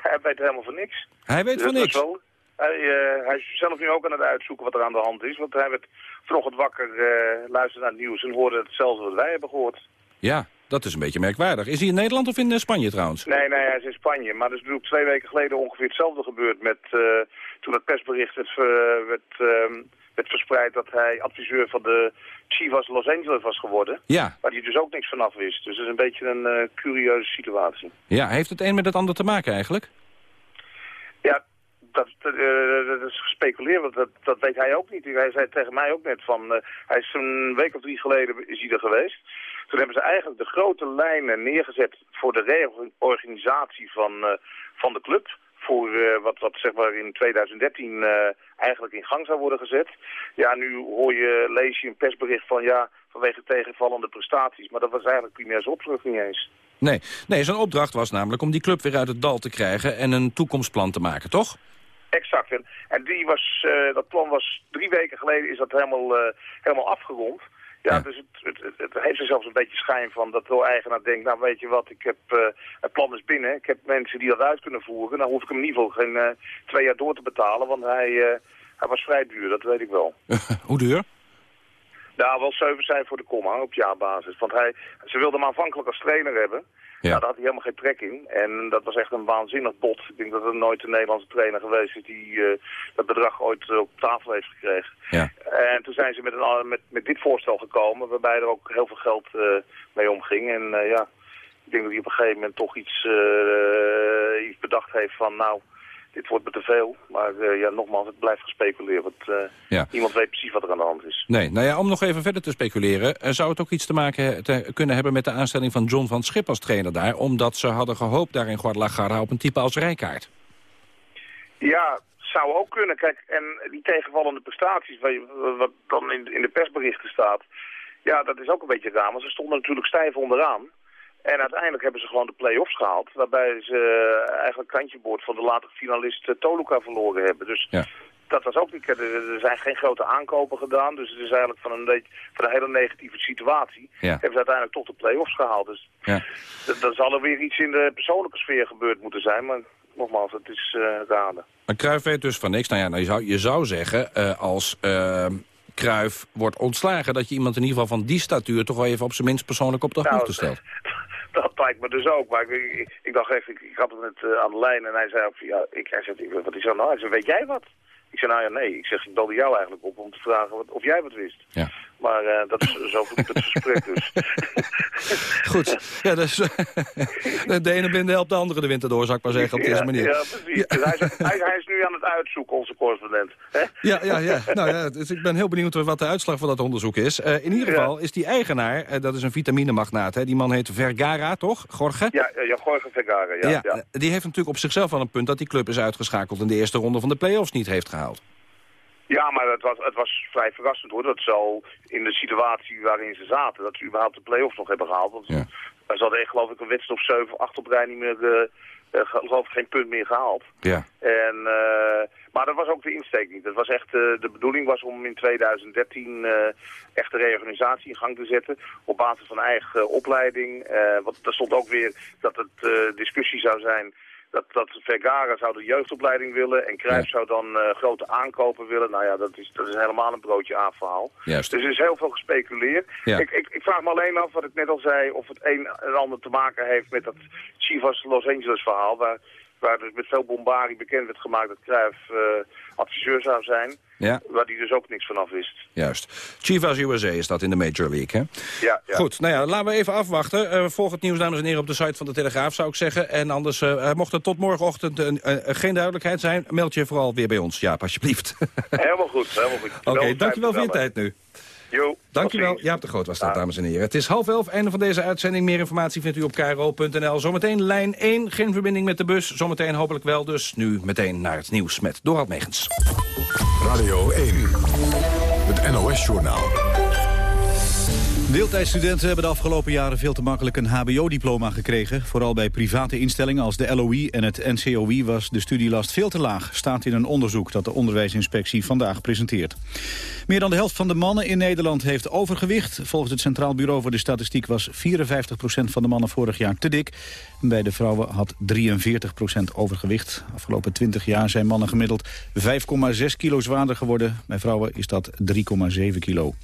Speaker 22: hij weet helemaal van niks.
Speaker 13: Hij weet van niks?
Speaker 22: Wel. Hij, uh, hij is zelf nu ook aan het uitzoeken wat er aan de hand is. Want hij werd vanochtend wakker, uh, luisterde naar het nieuws en hoorde hetzelfde wat wij hebben gehoord.
Speaker 13: Ja, dat is een beetje merkwaardig. Is hij in Nederland of in Spanje trouwens?
Speaker 22: Nee, nee, hij is in Spanje. Maar er is natuurlijk twee weken geleden ongeveer hetzelfde gebeurd met toen het persbericht werd, werd, uh, werd verspreid dat hij adviseur van de Chivas Los Angeles was geworden.
Speaker 13: Ja.
Speaker 22: Waar hij dus ook niks vanaf wist. Dus dat is een beetje een uh, curieuze situatie.
Speaker 13: Ja, heeft het een met het ander te maken eigenlijk?
Speaker 22: Ja, dat, uh, dat is gespeculeerd, want dat, dat weet hij ook niet. Hij zei tegen mij ook net van, uh, hij is een week of drie geleden is hij er geweest. Toen hebben ze eigenlijk de grote lijnen neergezet voor de reorganisatie van, van de club. Voor wat, wat zeg maar in 2013 uh, eigenlijk in gang zou worden gezet. Ja, nu hoor je, lees je een persbericht van ja, vanwege tegenvallende prestaties. Maar dat was eigenlijk primair zijn opdracht niet eens.
Speaker 13: Nee, nee zijn opdracht was namelijk om die club weer uit het dal te krijgen en een toekomstplan te maken, toch?
Speaker 22: Exact. En, en die was, uh, dat plan was drie weken geleden is dat helemaal, uh, helemaal afgerond. Ja, ja, dus het, het, het, heeft er zelfs een beetje schijn van dat de eigenaar denkt, nou weet je wat, ik heb, uh, het plan is binnen. Ik heb mensen die dat uit kunnen voeren. Dan hoef ik hem in ieder geval geen uh, twee jaar door te betalen, want hij, uh, hij was vrij duur, dat weet ik wel.
Speaker 13: Hoe duur?
Speaker 22: Nou, wel zeven zijn voor de komma op jaarbasis. Want hij, ze wilden hem aanvankelijk als trainer hebben. Ja. Nou, daar had hij helemaal geen trek in. En dat was echt een waanzinnig bot. Ik denk dat er nooit een Nederlandse trainer geweest is die uh, dat bedrag ooit uh, op tafel heeft gekregen.
Speaker 13: Ja.
Speaker 22: En toen zijn ze met, een, met, met dit voorstel gekomen, waarbij er ook heel veel geld uh, mee omging. En ja, ik denk dat hij op een gegeven moment toch iets, iets bedacht heeft van, nou, dit wordt me te veel. Maar uh, ja, nogmaals, het blijft gespeculeerd. Want uh,
Speaker 13: ja.
Speaker 22: niemand weet precies wat er aan de hand is.
Speaker 13: Nee, nou ja, om nog even verder te speculeren... Uh, zou het ook iets te maken te kunnen hebben met de aanstelling van John van Schip als trainer daar... omdat ze hadden gehoopt daar in Guadalajara op een type als Rijkaard?
Speaker 22: Ja, zou ook kunnen. Kijk, en die tegenvallende prestaties, wat dan in, in de persberichten staat... ja, dat is ook een beetje raar. Want ze stonden natuurlijk stijf onderaan. En uiteindelijk hebben ze gewoon de play-offs gehaald. Waarbij ze eigenlijk kantjeboord van de latere finalist Toluca verloren hebben. Dus
Speaker 13: ja.
Speaker 22: dat was ook niet... Er zijn geen grote aankopen gedaan. Dus het is eigenlijk van een, van een hele negatieve situatie.
Speaker 13: Ja.
Speaker 22: Hebben ze uiteindelijk toch de play-offs gehaald. Dus
Speaker 13: ja.
Speaker 22: dan zal er weer iets in de persoonlijke sfeer gebeurd moeten zijn. Maar nogmaals, het is uh, raden.
Speaker 13: Maar Cruijff weet dus van niks. Nou ja, nou, je, zou, je zou zeggen uh, als... Uh... Kruif wordt ontslagen... dat je iemand in ieder geval van die statuur... toch wel even op zijn minst persoonlijk op de
Speaker 22: nou,
Speaker 13: hoogte stelt.
Speaker 22: Lijkt me dus ook. Maar ik, ik, dacht echt, ik, had het net uh, aan de lijn en hij zei, ja, ik, hij zei, wat is er nou? Hij zei, weet jij wat? Ik zei, nou ja, nee. Ik zeg, ik belde jou eigenlijk op om te vragen wat, of jij wat wist.
Speaker 13: Ja.
Speaker 22: Maar uh, dat is zo verliep het gesprek dus.
Speaker 13: Goed. Ja, dus, de ene blinde helpt de andere de winter door, zou ik maar zeggen, op deze
Speaker 22: ja,
Speaker 13: manier.
Speaker 22: Ja, precies. Ja. Dus hij, is, hij, hij, is nu aan het uitzoeken, onze correspondent. Hè?
Speaker 13: Ja, ja, ja. Nou ja, dus ik ben heel benieuwd wat de uitslag van dat onderzoek is. Uh, in ieder geval is die eigenaar, uh, dat is een vitaminemagnaat, hè? die man heet Vergara, toch? Jorge?
Speaker 22: Ja, ja Jorge Vergara, ja,
Speaker 13: ja. Die heeft natuurlijk op zichzelf wel een punt dat die club is uitgeschakeld in de eerste ronde van de play-offs niet heeft gehaald.
Speaker 22: Ja, maar het was, het was vrij verrassend hoor. Dat zo in de situatie waarin ze zaten, dat ze überhaupt de play-offs nog hebben gehaald. Want
Speaker 13: ja.
Speaker 22: ze hadden echt geloof ik een wedstrijd of 7 of 8 op rij niet meer, uh, uh, geloof ik geen punt meer gehaald.
Speaker 13: Ja.
Speaker 22: En, uh, maar dat was ook de insteek niet. Dat was echt, de bedoeling was om in 2013 echt de reorganisatie in gang te zetten. Op basis van eigen opleiding. want er stond ook weer dat het discussie zou zijn dat, dat Vergara zou de jeugdopleiding willen en Cruijff ja. zou dan uh, grote aankopen willen. Nou ja, dat is, dat is helemaal een broodje aanverhaal.
Speaker 13: Juist.
Speaker 22: Dus er is heel veel gespeculeerd.
Speaker 13: Ja.
Speaker 22: Ik, ik, ik, vraag me alleen af, wat ik net al zei, of het een en ander te maken heeft met dat Chivas Los Angeles verhaal, waar, waar dus met veel bombarie bekend werd gemaakt dat Cruijff uh, adviseur zou zijn.
Speaker 13: Ja.
Speaker 22: Waar die dus ook niks vanaf wist.
Speaker 13: Juist. Chivas USA is dat in de Major League, hè?
Speaker 22: Ja, ja.
Speaker 13: Goed, nou ja, laten we even afwachten. Uh, volg het nieuws, dames en heren, op de site van de Telegraaf, zou ik zeggen. En anders, uh, mocht er tot morgenochtend geen duidelijkheid zijn... meld je vooral weer bij ons, Jaap, alsjeblieft.
Speaker 22: helemaal goed, helemaal goed.
Speaker 13: Oké, okay, dankjewel voor je tijd nu.
Speaker 22: Jo,
Speaker 13: Dankjewel, Jaap de Groot was dat, dames en heren. Het is half elf, einde van deze uitzending. Meer informatie vindt u op kro.nl. Zometeen lijn 1, geen verbinding met de bus. Zometeen hopelijk wel, dus nu meteen naar het nieuws met Dorald Megens.
Speaker 1: Radio 1, het NOS-journaal.
Speaker 2: Deeltijdstudenten hebben de afgelopen jaren veel te makkelijk een hbo-diploma gekregen. Vooral bij private instellingen als de LOI en het NCOI was de studielast veel te laag. Staat in een onderzoek dat de onderwijsinspectie vandaag presenteert. Meer dan de helft van de mannen in Nederland heeft overgewicht. Volgens het Centraal Bureau voor de Statistiek was 54% van de mannen vorig jaar te dik. Bij de vrouwen had 43% overgewicht. Afgelopen 20 jaar zijn mannen gemiddeld 5,6 kilo zwaarder geworden. Bij vrouwen is dat 3,7 kilo.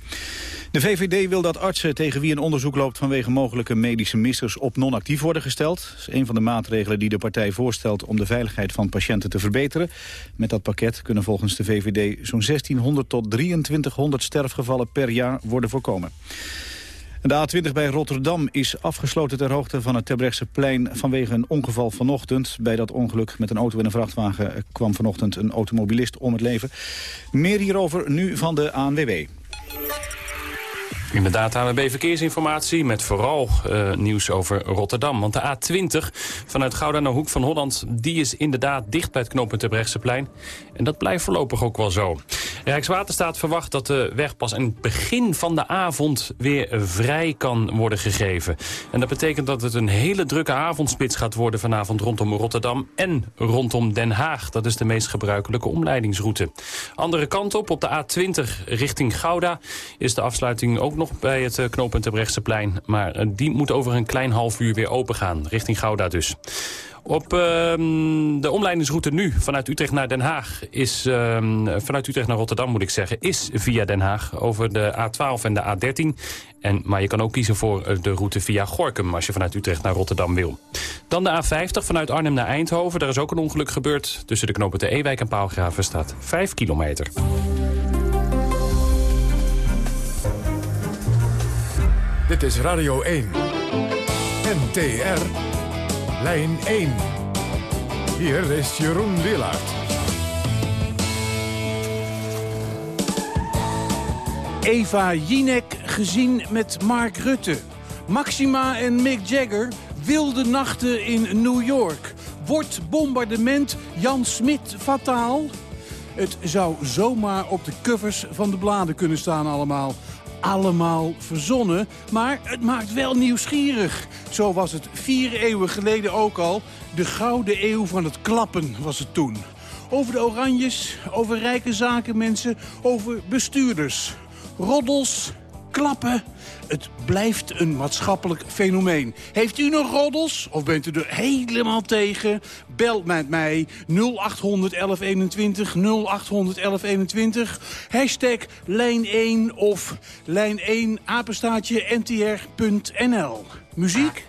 Speaker 2: De VVD wil dat tegen wie een onderzoek loopt vanwege mogelijke medische missers op non-actief worden gesteld. Dat is een van de maatregelen die de partij voorstelt om de veiligheid van patiënten te verbeteren. Met dat pakket kunnen volgens de VVD zo'n 1600 tot 2300 sterfgevallen per jaar worden voorkomen. De A20 bij Rotterdam is afgesloten ter hoogte van het plein vanwege een ongeval vanochtend. Bij dat ongeluk met een auto en een vrachtwagen kwam vanochtend een automobilist om het leven. Meer hierover nu van de ANWB.
Speaker 6: Inderdaad, ANWB Verkeersinformatie met vooral uh, nieuws over Rotterdam. Want de A20 vanuit Gouda naar Hoek van Holland... die is inderdaad dicht bij het knooppunt plein. En dat blijft voorlopig ook wel zo. Rijkswaterstaat verwacht dat de weg pas aan het begin van de avond... weer vrij kan worden gegeven. En dat betekent dat het een hele drukke avondspits gaat worden... vanavond rondom Rotterdam en rondom Den Haag. Dat is de meest gebruikelijke omleidingsroute. Andere kant op, op de A20 richting Gouda... is de afsluiting ook nog bij het eh, knooppunt plein, Maar eh, die moet over een klein half uur weer open gaan, richting Gouda dus. Op uh, de omleidingsroute nu vanuit Utrecht naar Den Haag is, uh, vanuit Utrecht naar Rotterdam moet ik zeggen, is via Den Haag over de A12 en de A13. En, maar je kan ook kiezen voor eh, de route via Gorkum als je vanuit Utrecht naar Rotterdam wil. Dan de A50 vanuit Arnhem naar Eindhoven. Daar is ook een ongeluk gebeurd. Tussen de knopen de Ewijk en Paalgraven staat 5 kilometer.
Speaker 1: Dit is Radio 1. NTR. Lijn 1. Hier is Jeroen Willaert.
Speaker 23: Eva Jinek gezien met Mark Rutte. Maxima en Mick Jagger wilde nachten in New York. Wordt bombardement Jan Smit fataal? Het zou zomaar op de covers van de bladen kunnen staan allemaal allemaal verzonnen, maar het maakt wel nieuwsgierig. Zo was het vier eeuwen geleden ook al. De gouden eeuw van het klappen was het toen. Over de oranjes, over rijke zakenmensen, over bestuurders. Roddels, klappen. Het blijft een maatschappelijk fenomeen. Heeft u nog roddels? Of bent u er helemaal tegen? Bel met mij 0800 1121 0800 1121. Hashtag lijn 1 of lijn 1 apenstaatje ntr.nl. Muziek?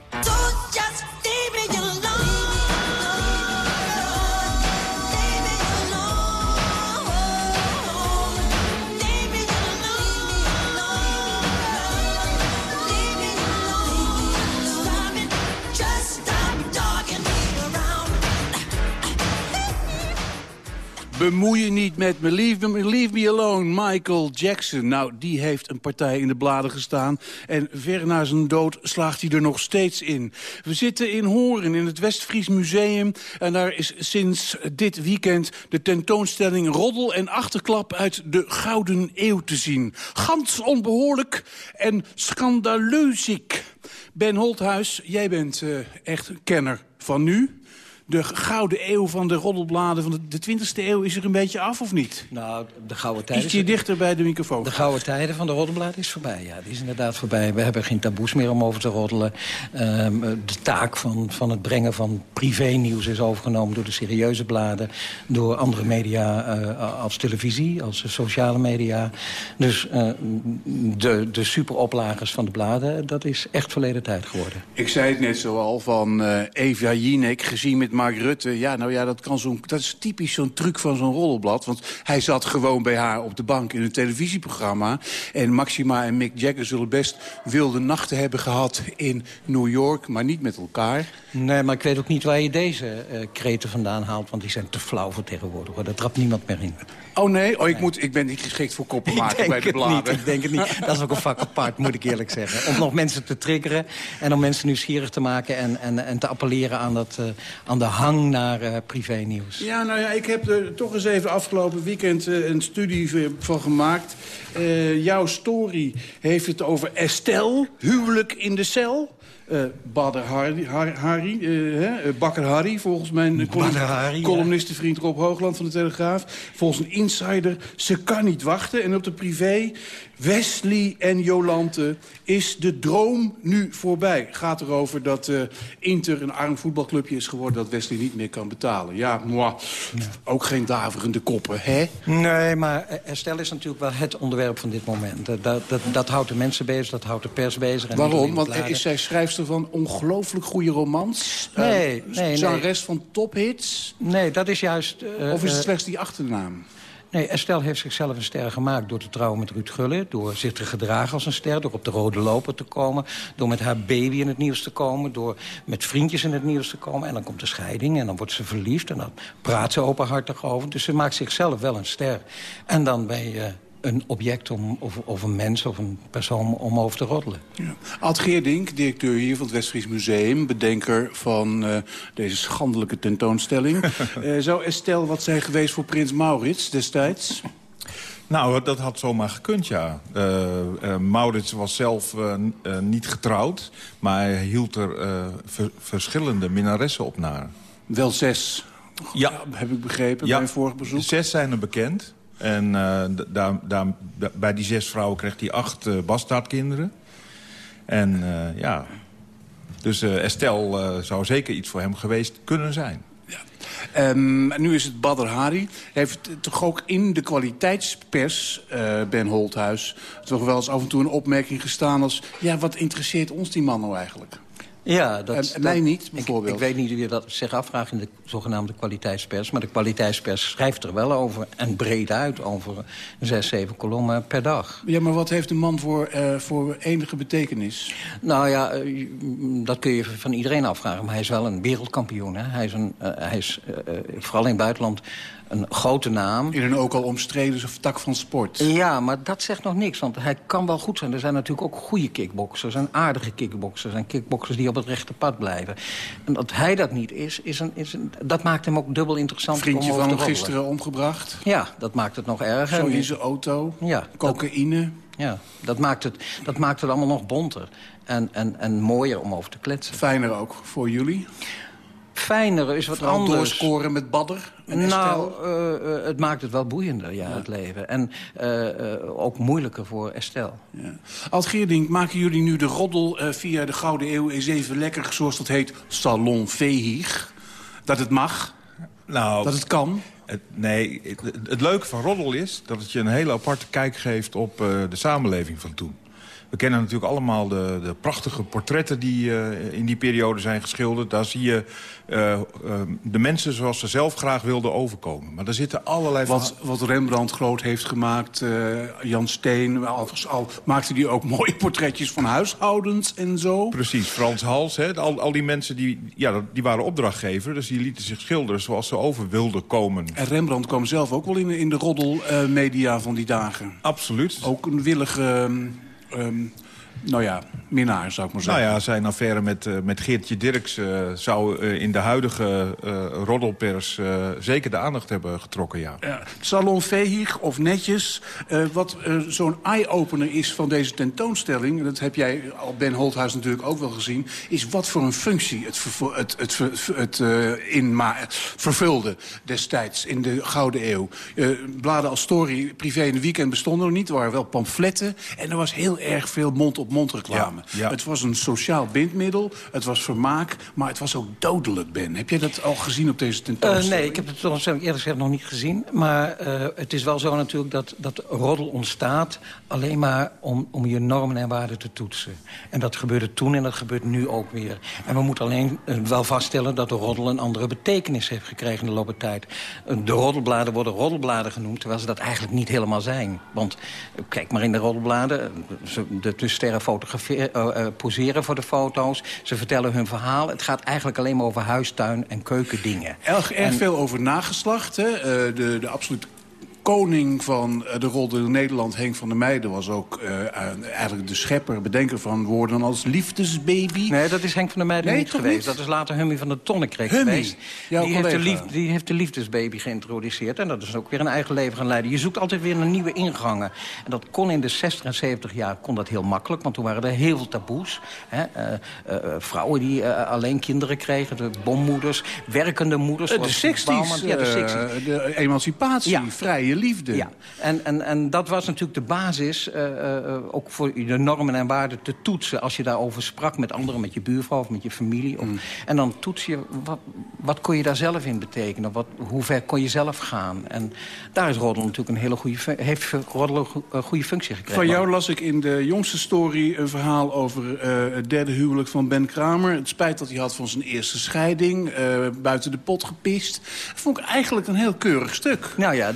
Speaker 23: Bemoei je niet met me. Leave, me. leave me alone. Michael Jackson. Nou, die heeft een partij in de bladen gestaan. En ver na zijn dood slaagt hij er nog steeds in. We zitten in Horen, in het Westfries Museum. En daar is sinds dit weekend de tentoonstelling Roddel en Achterklap uit de Gouden Eeuw te zien. Gans onbehoorlijk en schandaleuziek. Ben Holthuis, jij bent uh, echt kenner van nu de gouden eeuw van de roddelbladen van de, 20e eeuw is er een beetje af, of niet?
Speaker 24: Nou, de gouden tijden...
Speaker 23: Ietsje dichter bij de microfoon.
Speaker 24: De gouden tijden van de roddelbladen is voorbij, ja. Die is inderdaad voorbij. We hebben geen taboes meer om over te roddelen. Um, de taak van, van het brengen van privé-nieuws is overgenomen door de serieuze bladen. Door andere media uh, als televisie, als sociale media. Dus uh, de, de superoplagers van de bladen, dat is echt verleden tijd geworden.
Speaker 23: Ik zei het net zo al van uh, Eva Jinek, gezien met Mark Rutte. Ja, nou ja, dat, kan zo'n dat is typisch zo'n truc van zo'n rollenblad. Want hij zat gewoon bij haar op de bank in een televisieprogramma. En Maxima en Mick Jagger zullen best wilde nachten hebben gehad in New York. Maar niet met elkaar.
Speaker 24: Nee, maar ik weet ook niet waar je deze uh, kreten vandaan haalt. Want die zijn te flauw voor tegenwoordig. Daar trapt niemand meer in.
Speaker 23: Oh nee? Oh, ik, moet, ik ben niet geschikt voor koppen maken bij de bladen.
Speaker 24: Niet, ik denk het niet. Dat is ook een vak apart, moet ik eerlijk zeggen. Om nog mensen te triggeren en om mensen nieuwsgierig te maken... en, en, en te appelleren aan, dat, uh, aan de hang naar uh, privé-nieuws.
Speaker 23: Ja, nou ja, ik heb er toch eens even afgelopen weekend uh, een studie van gemaakt. jouw story heeft het over Estelle, huwelijk in de cel... Uh, Bader Harry, Harry uh, Bakker Harry, volgens mijn column, columnistenvriend Rob Hoogland van de Telegraaf. Volgens een insider, ze kan niet wachten. En op de privé Wesley en Jolante, is de droom nu voorbij? Gaat erover dat uh, Inter een arm voetbalclubje is geworden... dat Wesley niet meer kan betalen. Ja, moi, ook geen daverende koppen, hè?
Speaker 24: Nee, maar herstel is natuurlijk wel het onderwerp van dit moment. Dat, dat, dat, houdt de mensen bezig, dat houdt de pers bezig. En
Speaker 23: Waarom? Want is zij schrijfster van ongelooflijk goede romans?
Speaker 24: Nee, uh, nee,
Speaker 23: Zangeres
Speaker 24: nee.
Speaker 23: van tophits?
Speaker 24: Nee, dat is juist...
Speaker 23: Uh, of is het slechts die achternaam?
Speaker 24: Nee, Estelle heeft zichzelf een ster gemaakt door te trouwen met Ruud Gullit. Door zich te gedragen als een ster, door op de rode loper te komen. Door met haar baby in het nieuws te komen. Door met vriendjes in het nieuws te komen. En dan komt de scheiding en dan wordt ze verliefd. En dan praat ze openhartig over. Dus ze maakt zichzelf wel een ster. En dan ben je een object om, of, of een mens of een persoon om over te roddelen.
Speaker 23: Ja. Ad Geerdink, directeur hier van het Westfries Museum... bedenker van uh, deze schandelijke tentoonstelling. uh, zou Estelle wat zijn geweest voor prins Maurits destijds?
Speaker 25: Nou, dat had zomaar gekund, ja. Uh, uh, Maurits was zelf uh, niet getrouwd... maar hij hield er ver verschillende minnaressen op na.
Speaker 23: Wel zes, ja. heb ik begrepen
Speaker 25: ja.
Speaker 23: bij een vorig bezoek.
Speaker 25: Zes zijn er bekend. En uh, daar, daar, bij die zes vrouwen kreeg hij acht uh, bastaardkinderen. En uh, ja, dus Estelle zou zeker iets voor hem geweest kunnen zijn.
Speaker 23: Um, nu is het Badr Hari. Heeft toch ook in de kwaliteitspers, Ben Holthuis... toch wel eens af en toe een opmerking gestaan als... ja, wat interesseert ons die man nou eigenlijk?
Speaker 24: Ja, dat,
Speaker 23: en, mij
Speaker 24: dat,
Speaker 23: niet, bijvoorbeeld.
Speaker 24: Ik, ik, weet niet wie dat zich afvraagt in de zogenaamde kwaliteitspers... maar de kwaliteitspers schrijft er wel over en breed uit... over zes, zeven kolommen per dag.
Speaker 23: Ja, maar wat heeft de man voor, uh, voor enige betekenis?
Speaker 24: Nou ja, uh, dat kun je van iedereen afvragen. Maar hij is wel een wereldkampioen. Hè? Hij is, een, uh, hij is vooral in het buitenland een grote naam.
Speaker 23: In een ook al omstreden tak van sport.
Speaker 24: Ja, maar dat zegt nog niks, want hij kan wel goed zijn. Er zijn natuurlijk ook goede kickboxers en aardige kickboxers... en kickboxers die op het rechte pad blijven. En dat hij dat niet is, is een, is een, dat maakt hem ook dubbel interessant
Speaker 23: Vriendje
Speaker 24: om
Speaker 23: van
Speaker 24: hem
Speaker 23: gisteren omgebracht.
Speaker 24: Ja, dat maakt het nog erger.
Speaker 23: Zo in zijn auto,
Speaker 24: ja,
Speaker 23: cocaïne.
Speaker 24: Dat, ja, dat maakt, het, dat maakt het allemaal nog bonter. En, en, en mooier om over te kletsen.
Speaker 23: Fijner ook voor jullie?
Speaker 24: Fijner is wat
Speaker 23: Vooral
Speaker 24: anders.
Speaker 23: doorscoren met badder?
Speaker 24: Nou, uh, uh, het maakt het wel boeiender, ja, ja. het leven. En uh, ook moeilijker voor Estelle.
Speaker 23: Ja. Alt Geerdink, maken jullie nu de roddel via de Gouden Eeuw... eens even lekker, zoals dat heet, salon veeg? Dat het mag?
Speaker 25: Nou,
Speaker 23: dat het kan?
Speaker 25: Het, nee, het, het, leuke van roddel is dat het je een hele aparte kijk geeft... op de samenleving van toen. We kennen natuurlijk allemaal de, de prachtige portretten die uh, in die periode zijn geschilderd. Daar zie je uh, uh, de mensen zoals ze zelf graag wilden overkomen. Maar er zitten allerlei...
Speaker 23: Wat, wat Rembrandt groot heeft gemaakt, Jan Steen... Al, al, maakte die ook mooie portretjes van huishoudens en zo.
Speaker 25: Precies, Frans Hals. Hè, al, al die mensen die, ja, die waren opdrachtgever. Dus die lieten zich schilderen zoals ze over wilden komen.
Speaker 23: En Rembrandt kwam zelf ook wel in, in de roddelmedia van die dagen.
Speaker 25: Absoluut.
Speaker 23: Ook een willige... Um, Um, nou ja, minnaar zou ik maar zeggen.
Speaker 25: Nou ja, zijn affaire met, uh, met Geertje Dirks uh, zou uh, in de huidige roddelpers zeker de aandacht hebben getrokken, ja.
Speaker 23: ja salon veeg of netjes. wat zo'n eye-opener is van deze tentoonstelling... en dat heb jij al Ben Holthuis natuurlijk ook wel gezien... is wat voor een functie het, het, het, het, het in vervulde destijds in de Gouden Eeuw. bladen als Story, privé in de weekend bestonden nog niet. Er waren wel pamfletten en er was heel erg veel mond mond-op-mond reclame.
Speaker 25: Ja, ja.
Speaker 23: Het was een sociaal bindmiddel, het was vermaak, maar het was ook dodelijk, Ben. Heb jij dat al gezien op deze
Speaker 24: Eh,
Speaker 23: tentoonstelling?
Speaker 24: nee, ik heb het toch eerlijk gezegd nog niet gezien. Maar eh, het is wel zo natuurlijk dat, dat roddel ontstaat... alleen maar om, om je normen en waarden te toetsen. En dat gebeurde toen en dat gebeurt nu ook weer. En we moeten alleen eh, wel vaststellen dat de roddel een andere betekenis heeft gekregen in de loop der tijd. Eh, de roddelbladen worden roddelbladen genoemd, terwijl ze dat eigenlijk niet helemaal zijn. Want eh, kijk maar in de roddelbladen, eh, ze- de, de sterren fotograferen, eh, poseren voor de foto's. Ze vertellen hun verhaal. Het gaat eigenlijk alleen maar over huistuin en keukendingen.
Speaker 23: Erg, erg
Speaker 24: En-
Speaker 23: veel over nageslacht. Hè? Eh, de, de absolute koning van eh, de rol in Nederland, Henk van der Meijden... was ook eh, eigenlijk de schepper, bedenker van woorden als liefdesbaby.
Speaker 24: Nee, dat is Henk van der Meijden
Speaker 23: Nee,
Speaker 24: niet geweest.
Speaker 23: niet?
Speaker 24: Dat is later Hummy van de Tonnenkreek
Speaker 23: Hummy,
Speaker 24: geweest. Die heeft, de lief, die heeft de liefdesbaby geïntroduceerd. En dat is ook weer een eigen leven gaan leiden. Je zoekt altijd weer naar nieuwe ingangen. En dat kon in de 60 en 70 jaar kon dat heel makkelijk. Want toen waren er heel veel taboes. Hè? Eh, vrouwen die alleen kinderen kregen. De bommoeders. Werkende moeders.
Speaker 23: De
Speaker 24: zoals
Speaker 23: 60s,
Speaker 24: Bouwman. Ja, de
Speaker 23: eh,
Speaker 24: 60s.
Speaker 23: de emancipatie,
Speaker 24: Ja.
Speaker 23: vrije liefde.
Speaker 24: Ja, en, en, en dat was natuurlijk de basis, eh, eh, ook voor de normen en waarden te toetsen. Als je daarover sprak met anderen, met je buurvrouw of met je familie. Of, En dan toets je, wat, wat kon je daar zelf in betekenen? Wat, hoe ver kon je zelf gaan? En daar is roddel natuurlijk een hele goede, heeft roddel een go- een goede functie gekregen.
Speaker 23: Van jou las ik in de jongste story een verhaal over eh, het derde huwelijk van Ben Kramer. Het spijt dat hij had van zijn eerste scheiding, eh, buiten de pot gepist. Dat vond ik eigenlijk een heel keurig stuk.
Speaker 24: Nou ja,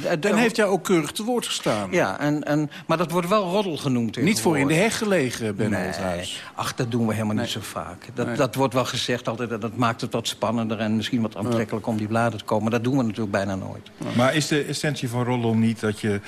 Speaker 23: heeft jou ook keurig te woord gestaan.
Speaker 24: Ja, en, en, maar dat wordt wel roddel genoemd.
Speaker 23: Niet voor in de heg gelegen, Ben
Speaker 24: Nee,
Speaker 23: Holthuis.
Speaker 24: ach, dat doen we helemaal niet zo vaak. Dat,
Speaker 23: Nee.
Speaker 24: dat wordt wel gezegd altijd, dat, dat maakt het wat spannender... en misschien wat aantrekkelijk om die bladen te komen. Maar dat doen we natuurlijk bijna nooit.
Speaker 25: Maar is de essentie van roddel niet dat je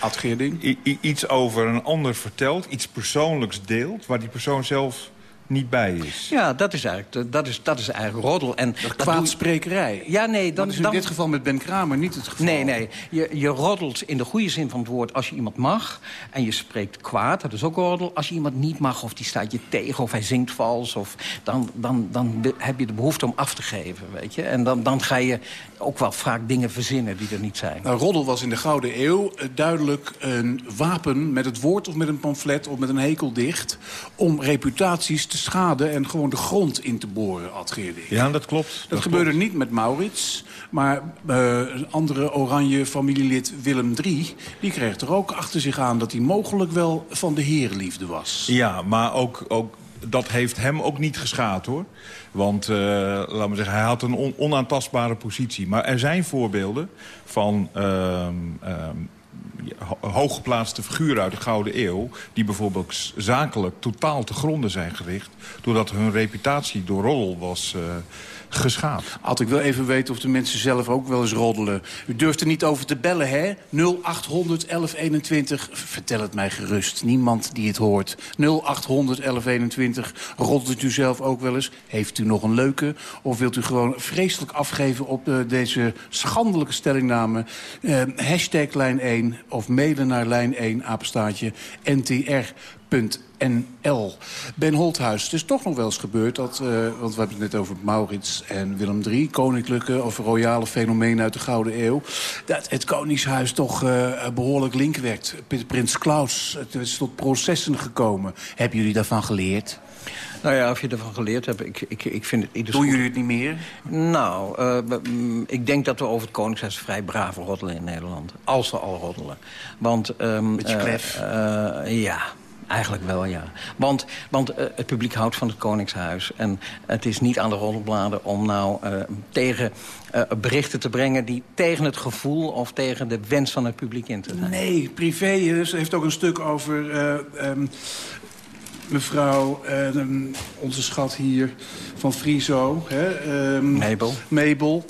Speaker 25: iets over een ander vertelt... iets persoonlijks deelt, waar die persoon zelf niet bij is?
Speaker 24: Ja, dat is eigenlijk, dat is, dat is eigenlijk roddel. En dat
Speaker 23: Kwaadsprekerij.
Speaker 24: Ja, nee, dan,
Speaker 23: Dat is in
Speaker 24: dan,
Speaker 23: dit geval met Ben Kramer niet het geval.
Speaker 24: Nee, nee. Je, je roddelt in de goede zin van het woord als je iemand mag. En je spreekt kwaad, dat is ook roddel. Als je iemand niet mag, of die staat je tegen, of hij zingt vals... Of, dan, dan, dan heb je de behoefte om af te geven, weet je. En dan, dan ga je ook wel vaak dingen verzinnen die er niet zijn.
Speaker 23: Nou, roddel was in de Gouden Eeuw eh, duidelijk een wapen met het woord of met een pamflet of met een hekel dicht... om reputaties te schaden en gewoon de grond in te boren, Ad Geerdink.
Speaker 25: Ja, dat klopt.
Speaker 23: Dat, gebeurde niet met Maurits, maar eh, een andere oranje familielid Willem III... die kreeg er ook achter zich aan dat hij mogelijk wel van de herenliefde was.
Speaker 25: Ja, maar ook, ook, dat heeft hem ook niet geschaad, hoor. Want, eh laten we zeggen, hij had een on- onaantastbare positie. Maar er zijn voorbeelden van ehm, ehm, hooggeplaatste figuren uit de Gouden Eeuw... die bijvoorbeeld zakelijk totaal te gronden zijn gericht... doordat hun reputatie door roddel was eh, geschaad.
Speaker 23: Had ik wil even weten of de mensen zelf ook wel eens roddelen. U durft er niet over te bellen, hè? 0800 1121. Vertel het mij gerust. Niemand die het hoort. 0800 1121. Roddelt u zelf ook wel eens? Heeft u nog een leuke? Of wilt u gewoon vreselijk afgeven op eh, deze schandelijke stellingname? Eh, hashtag lijn 1 of mailen naar lijn 1 apenstaatje ntr. NL. Ben Holthuis, het is toch nog wel eens gebeurd dat... eh, want we hebben het net over Maurits en Willem III... koninklijke of royale fenomeen uit de Gouden Eeuw... dat het Koningshuis toch eh, behoorlijk link werd. Prins Klaus, het is tot processen gekomen. Hebben jullie daarvan geleerd?
Speaker 24: Nou ja, of je ervan geleerd hebt, ik, ik, ik vind het...
Speaker 23: Doen jullie het niet meer?
Speaker 24: Nou, eh, mm, ik denk dat we over het Koningshuis vrij braaf roddelen in Nederland. Als we al roddelen. Want... ehm,
Speaker 23: Beetje klef.
Speaker 24: ja, eigenlijk wel, ja. Want, want eh, het publiek houdt van het Koningshuis. En het is niet aan de roddelbladen om nou eh, tegen eh, berichten te brengen... die tegen het gevoel of tegen de wens van het publiek in te zijn.
Speaker 23: Nee, privé heeft ook een stuk over... eh, ehm, mevrouw, eh, ehm, onze schat hier van Friso. Hè, ehm,
Speaker 24: Mabel.
Speaker 23: Mabel.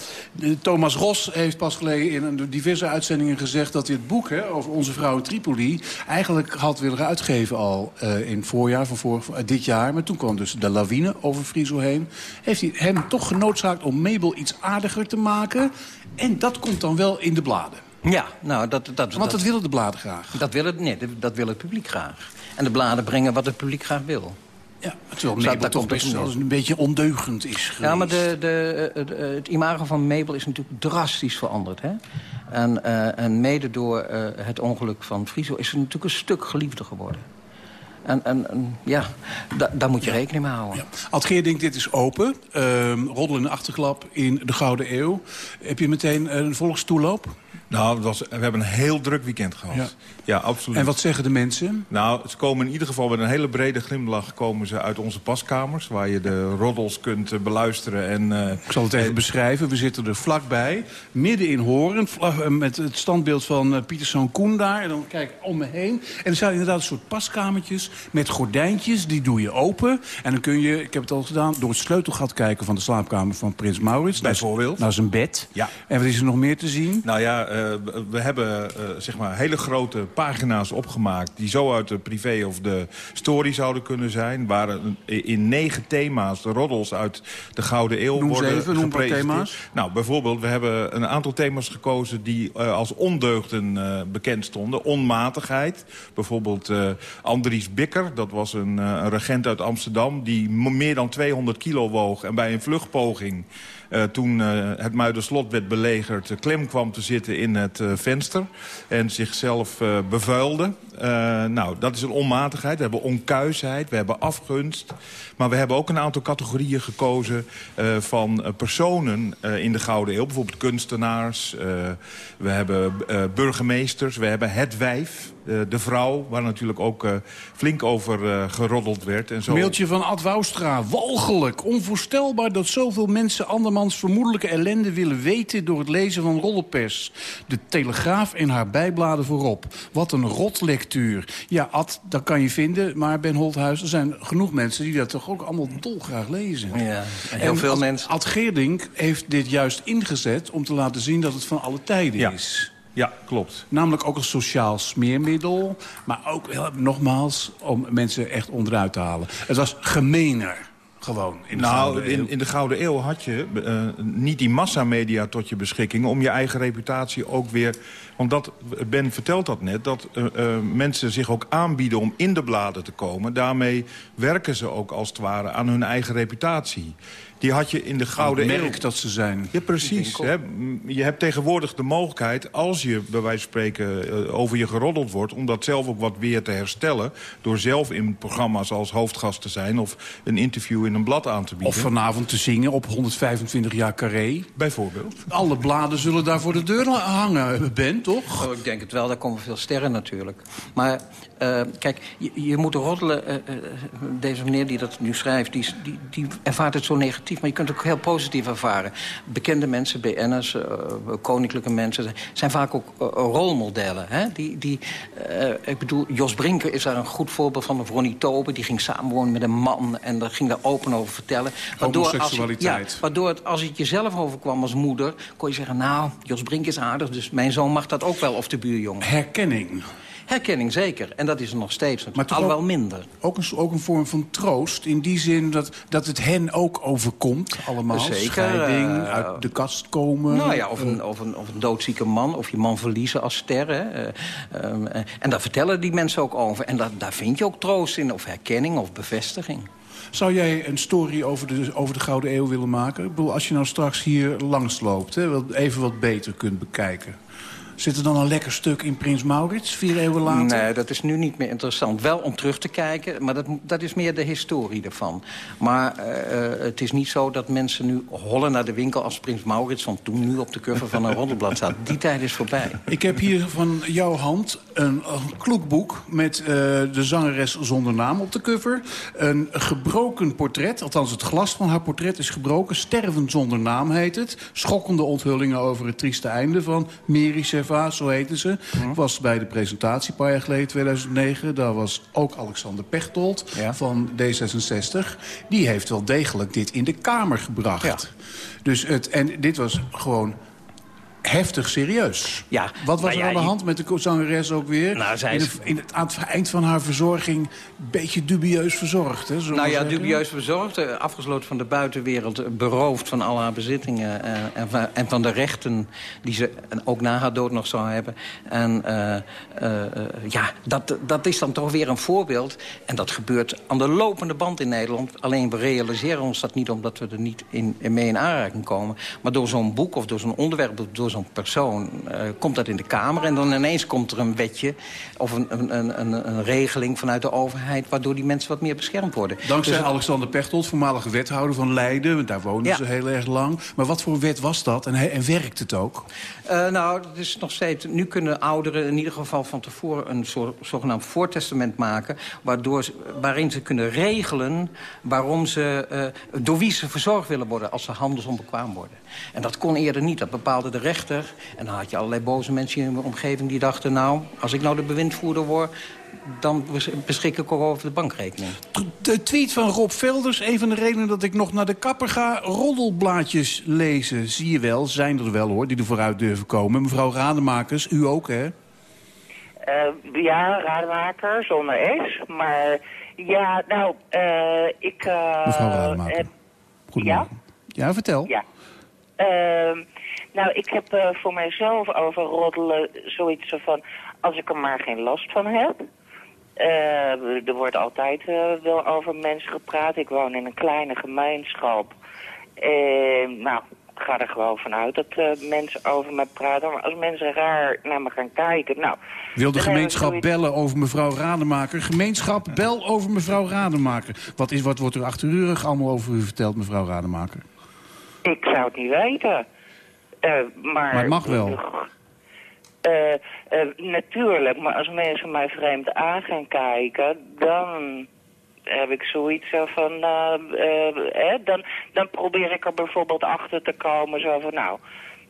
Speaker 23: Thomas Ros heeft pas geleden in diverse uitzendingen gezegd... dat het boek hè, over onze vrouw in Tripoli... eigenlijk had willen uitgeven al eh, in het voorjaar van van, eh, dit jaar. Maar toen kwam dus de lawine over Friso heen. Heeft hij hem toch genoodzaakt om Mabel iets aardiger te maken. En dat komt dan wel in de bladen.
Speaker 24: Ja, nou, dat... dat
Speaker 23: Want dat willen de bladen graag.
Speaker 24: Dat wil het, nee, dat- dat wil het publiek graag. En de bladen brengen wat het publiek graag wil.
Speaker 23: Ja, terwijl Mabel toch best wel een beetje ondeugend is geweest.
Speaker 24: Ja, maar de, de, eh, de- het imago van Mabel is natuurlijk drastisch veranderd. Hè? En, eh, en mede door eh, het ongeluk van Friso is ze natuurlijk een stuk geliefder geworden. En, en, en ja, da, daar moet je rekening mee houden.
Speaker 23: Ad Geerdink, dit is open. Ehm roddel in de achterklap in de Gouden Eeuw. Heb je meteen een volkstoeloop?
Speaker 25: Nou, het was, we hebben een heel druk weekend gehad.
Speaker 23: Ja.
Speaker 25: Ja, absoluut.
Speaker 23: En wat zeggen de mensen?
Speaker 25: Nou, ze komen in ieder geval met een hele brede glimlach komen ze uit onze paskamers... waar je de roddels kunt eh, beluisteren. En, eh,
Speaker 23: Ik zal het even beschrijven. We zitten er vlakbij, midden in Horen... eh, met het standbeeld van Pieterszoon Koen daar. En dan kijk ik om me heen. En er zijn inderdaad een soort paskamertjes met gordijntjes. Die doe je open. En dan kun je, ik heb het al gedaan... door het sleutelgat kijken van de slaapkamer van Prins Maurits.
Speaker 25: Bijvoorbeeld.
Speaker 23: Naar zijn bed.
Speaker 25: Ja.
Speaker 23: En wat is er nog meer te zien?
Speaker 25: Nou ja, we hebben zeg maar hele grote pagina's opgemaakt... die zo uit de privé of de story zouden kunnen zijn. Waar in negen thema's de roddels uit de Gouden Eeuw
Speaker 23: Noem
Speaker 25: worden
Speaker 23: even,
Speaker 25: gepresenteerd.
Speaker 23: thema's.
Speaker 25: Nou, bijvoorbeeld, we hebben een aantal thema's gekozen... die eh, als ondeugden eh, bekend stonden. Onmatigheid. Bijvoorbeeld eh, Andries Bikker, dat was een, een regent uit Amsterdam... die meer dan 200 kilo woog en bij een vluchtpoging... eh, toen eh, het Muiderslot werd belegerd, eh, klem kwam te zitten in het venster... en zichzelf bevuilde. Nou, dat is een onmatigheid. We hebben onkuisheid, we hebben afgunst. Maar we hebben ook een aantal categorieën gekozen... van personen in de Gouden Eeuw. Bijvoorbeeld kunstenaars, we hebben burgemeesters, we hebben het wijf... eh, de vrouw, waar natuurlijk ook eh, flink over eh, geroddeld werd. En zo.
Speaker 23: Mailtje van Ad Woustra. Walgelijk, onvoorstelbaar dat zoveel mensen andermans vermoedelijke ellende willen weten door het lezen van roddelpers. De Telegraaf en haar bijbladen voorop. Wat een rotlectuur. Ja, Ad, dat kan je vinden, maar Ben Holthuis, er zijn genoeg mensen die dat toch ook allemaal dolgraag lezen.
Speaker 24: Ja, en heel veel
Speaker 23: Ad,
Speaker 24: mensen.
Speaker 23: Ad Geerdink heeft dit juist ingezet om te laten zien dat het van alle tijden
Speaker 25: Ja.
Speaker 23: is.
Speaker 25: Ja, klopt.
Speaker 23: Namelijk ook als sociaal smeermiddel. Maar ook, heel- nogmaals, om mensen echt onderuit te halen. Het was gemener. Gewoon. In de
Speaker 25: nou,
Speaker 23: Gouden Eeuw.
Speaker 25: in, in de Gouden Eeuw had je eh, niet die massamedia tot je beschikking... om je eigen reputatie ook weer... Want dat, Ben vertelt dat net, dat eh, eh, mensen zich ook aanbieden om in de bladen te komen. Daarmee werken ze ook als het ware aan hun eigen reputatie. Die had je in de Gouden
Speaker 23: het
Speaker 25: Eeuw...
Speaker 23: merk dat ze zijn.
Speaker 25: Ja, precies. Hè. Je hebt tegenwoordig de mogelijkheid, als je bij wijze van spreken eh, over je geroddeld wordt... om dat zelf ook wat weer te herstellen... door zelf in programma's als hoofdgast te zijn... of een interview in een blad aan te bieden.
Speaker 23: Of vanavond te zingen op 125 jaar carré.
Speaker 25: Bijvoorbeeld.
Speaker 23: Alle bladen zullen daar voor de deur hangen, Ben, toch?
Speaker 24: Oh, ik denk het wel, daar komen veel sterren natuurlijk. Maar eh, kijk, je, je moet roddelen... eh, deze meneer die dat nu schrijft, die, die, die ervaart het zo negatief... maar je kunt het ook heel positief ervaren. Bekende mensen, BN'ers, eh, koninklijke mensen... zijn- vaak ook eh, rolmodellen. Hè? Die, die, eh, ik bedoel, Jos Brinker is daar een goed voorbeeld van. Of Ronnie Tobe, die ging samenwonen met een man... en daar ging daar open over vertellen. als
Speaker 23: Homoseksualiteit.
Speaker 24: ja, Waardoor het, als het jezelf overkwam als moeder... kon je zeggen, nou, Jos Brink is aardig... dus mijn zoon mag dat ook wel, of de buurjongen.
Speaker 23: Herkenning.
Speaker 24: Herkenning, zeker. En dat is er nog steeds natuurlijk.
Speaker 23: toch
Speaker 24: Alhoewel
Speaker 23: ook-
Speaker 24: minder.
Speaker 23: Ook een, ook een vorm van troost. In die zin dat, dat het hen ook overkomt, allemaal.
Speaker 24: Zeker,
Speaker 23: Scheiding,
Speaker 24: eh,
Speaker 23: uit de kast komen.
Speaker 24: Nou ja, of
Speaker 23: eh,
Speaker 24: een, of, een, of een doodzieke man, of je man verliezen als ster. Hè. Eh, eh, en daar vertellen die mensen ook over. En daar, daar vind je ook troost in, of herkenning, of bevestiging.
Speaker 23: Zou jij een story over de, over de Gouden Eeuw willen maken? Ik bedoel, als je nou straks hier langs loopt, hè, even wat beter kunt bekijken. Zit er dan een lekker stuk in Prins Maurits, vier eeuwen later?
Speaker 24: Nee, dat is nu niet meer interessant. Wel om terug te kijken, maar dat, dat is meer de historie ervan. Maar eh, eh, het is niet zo dat mensen nu hollen naar de winkel... als Prins Maurits van toen nu op de cover van een roddelblad staat. Die tijd is voorbij.
Speaker 23: Ik heb hier van jouw hand een, een kloekboek met eh, de zangeres zonder naam op de cover. Een gebroken portret, althans het glas van haar portret is gebroken. Sterven zonder naam heet het. Schokkende onthullingen over het trieste einde van Mary Zo heette ze. Ik was bij de presentatie een paar jaar geleden, 2009. Daar was ook Alexander Pechtold van D66. Die heeft wel degelijk dit in de Kamer gebracht. Dus het, en dit was gewoon heftig serieus.
Speaker 24: Ja,
Speaker 23: Wat was
Speaker 24: nou
Speaker 23: er
Speaker 24: ja,
Speaker 23: aan de hand met de zangeres ook weer?
Speaker 24: Nou, zij
Speaker 23: in, in het, aan het eind van haar verzorging een beetje dubieus verzorgd. Hè,
Speaker 24: Nou ja,
Speaker 23: zeggen?
Speaker 24: dubieus verzorgd, eh, afgesloten van de buitenwereld... eh, beroofd van al haar bezittingen eh, en, van, en van de rechten... die ze ook na haar dood nog zou hebben. En eh, eh, eh, ja, dat, dat is dan toch weer een voorbeeld. En dat gebeurt aan de lopende band in Nederland. Alleen we realiseren ons dat niet omdat we er niet in, in mee in aanraking komen. Maar door zo'n boek of door zo'n onderwerp door zo'n zo'n persoon, eh, komt dat in de Kamer... en dan ineens komt er een wetje of een, een, een, een regeling vanuit de overheid... waardoor die mensen wat meer beschermd worden.
Speaker 23: Dankzij
Speaker 24: Dus-
Speaker 23: Alexander Pechtold, voormalige wethouder van Leiden. want Daar woonden
Speaker 24: Ja.
Speaker 23: ze heel erg lang. Maar wat voor wet was dat en, en werkt het ook?
Speaker 24: Eh, nou, het is nog steeds... Nu kunnen ouderen in ieder geval van tevoren een soort, zogenaamd voortestament maken... Waardoor ze, waarin ze kunnen regelen waarom ze, eh, door wie ze verzorgd willen worden... als ze handelsonbekwaam worden. En dat kon eerder niet, dat bepaalde de rechter. En dan had je allerlei boze mensen in de omgeving die dachten... nou, als ik nou de bewindvoerder word... dan bes- beschik ik ook over de bankrekening.
Speaker 23: De tweet van Rob Velders, een van de redenen dat ik nog naar de kapper ga... roddelblaadjes lezen, zie je wel, zijn er wel hoor, die er vooruit durven komen. Mevrouw Rademakers, u ook hè?
Speaker 26: Eh, ja, raadmaker, zonder S. Maar ja, nou, eh, ik... eh,
Speaker 23: Mevrouw Rademaker.
Speaker 26: heb-
Speaker 23: Goedemorgen. Ja, vertel.
Speaker 26: Ja. Nou, ik heb eh, voor mijzelf over roddelen zoiets van... als ik er maar geen last van heb. Eh, er wordt altijd eh, wel over mensen gepraat. Ik woon in een kleine gemeenschap. Nou, ik ga er gewoon vanuit dat mensen over me praten. Maar als mensen raar naar me gaan kijken... Nou,
Speaker 23: Wil de gemeenschap
Speaker 26: zoiets-
Speaker 23: bellen over mevrouw Rademaker? Gemeenschap, bel over mevrouw Rademaker. Wat, is, wat wordt er achter uur allemaal over u verteld, mevrouw Rademaker?
Speaker 26: Ik zou het niet weten. Eh, maar,
Speaker 23: Maar het mag wel.
Speaker 26: Eh, eh, natuurlijk, maar als mensen mij vreemd aan gaan kijken, dan heb ik zoiets zo van... eh, eh, dan, dan probeer ik er bijvoorbeeld achter te komen, zo van... nou,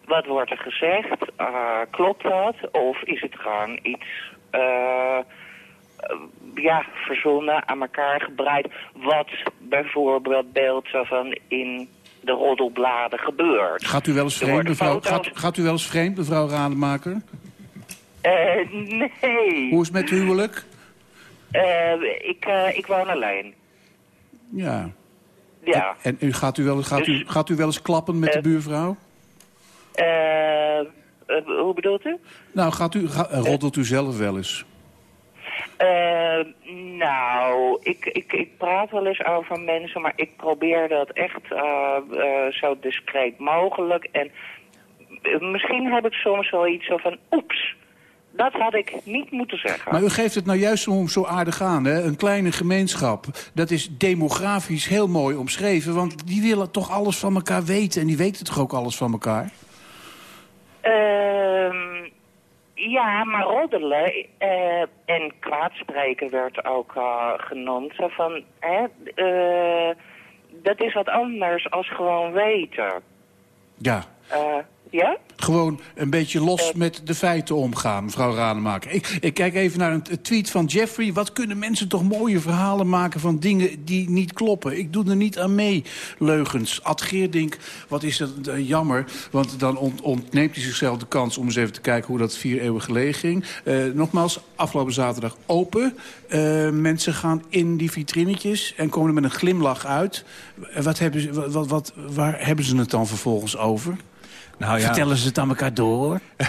Speaker 26: wat wordt er gezegd? Klopt dat? Of is het gewoon iets... ja, verzonnen, aan elkaar gebreid. Wat bijvoorbeeld beeld zo van in de roddelbladen gebeurt.
Speaker 23: Gaat u wel eens vreemd, mevrouw,
Speaker 26: foto's-
Speaker 23: gaat, gaat u wel eens vreemd, mevrouw Rademaker?
Speaker 26: Eh, nee.
Speaker 23: Hoe is het met uw huwelijk?
Speaker 26: Eh, ik, eh, ik woon alleen.
Speaker 23: Ja.
Speaker 26: Ja.
Speaker 23: En gaat, u wel, eens- gaat,
Speaker 26: Dus-
Speaker 23: u, gaat u wel eens klappen met de buurvrouw?
Speaker 26: Hoe bedoelt u?
Speaker 23: Nou, gaat u, roddelt u zelf wel eens?
Speaker 26: Eh, nou, ik, ik, ik praat wel eens over mensen, maar ik probeer dat echt eh, eh, zo discreet mogelijk. En eh, misschien heb ik soms wel iets van, oeps, dat had ik niet moeten zeggen.
Speaker 23: Maar u geeft het nou juist om zo aardig aan, hè? Een kleine gemeenschap. Dat is demografisch heel mooi omschreven. Want die willen toch alles van elkaar weten. En die weten toch ook alles van elkaar?
Speaker 26: Ehm, ja, maar roddelen eh, en kwaadspreken werd ook eh, genoemd. Zo van, hè, eh, dat is wat anders als gewoon weten.
Speaker 23: Ja.
Speaker 26: Eh, ja?
Speaker 23: Gewoon een beetje los met de feiten omgaan, mevrouw Rademaker. Ik, ik kijk even naar een tweet van Jeffrey. Wat kunnen mensen toch mooie verhalen maken van dingen die niet kloppen? Ik doe er niet aan mee, leugens. Ad Geerdink, wat is dat eh, jammer. Want dan ont- ontneemt hij zichzelf de kans om eens even te kijken... hoe dat vier eeuwen geleden ging. Eh, nogmaals, afgelopen zaterdag open. Eh, mensen gaan in die vitrinetjes en komen er met een glimlach uit. Eh, Wat hebben ze, wat, wat- waar hebben ze het dan vervolgens over?
Speaker 25: Nou ja.
Speaker 23: Vertellen ze het aan elkaar door?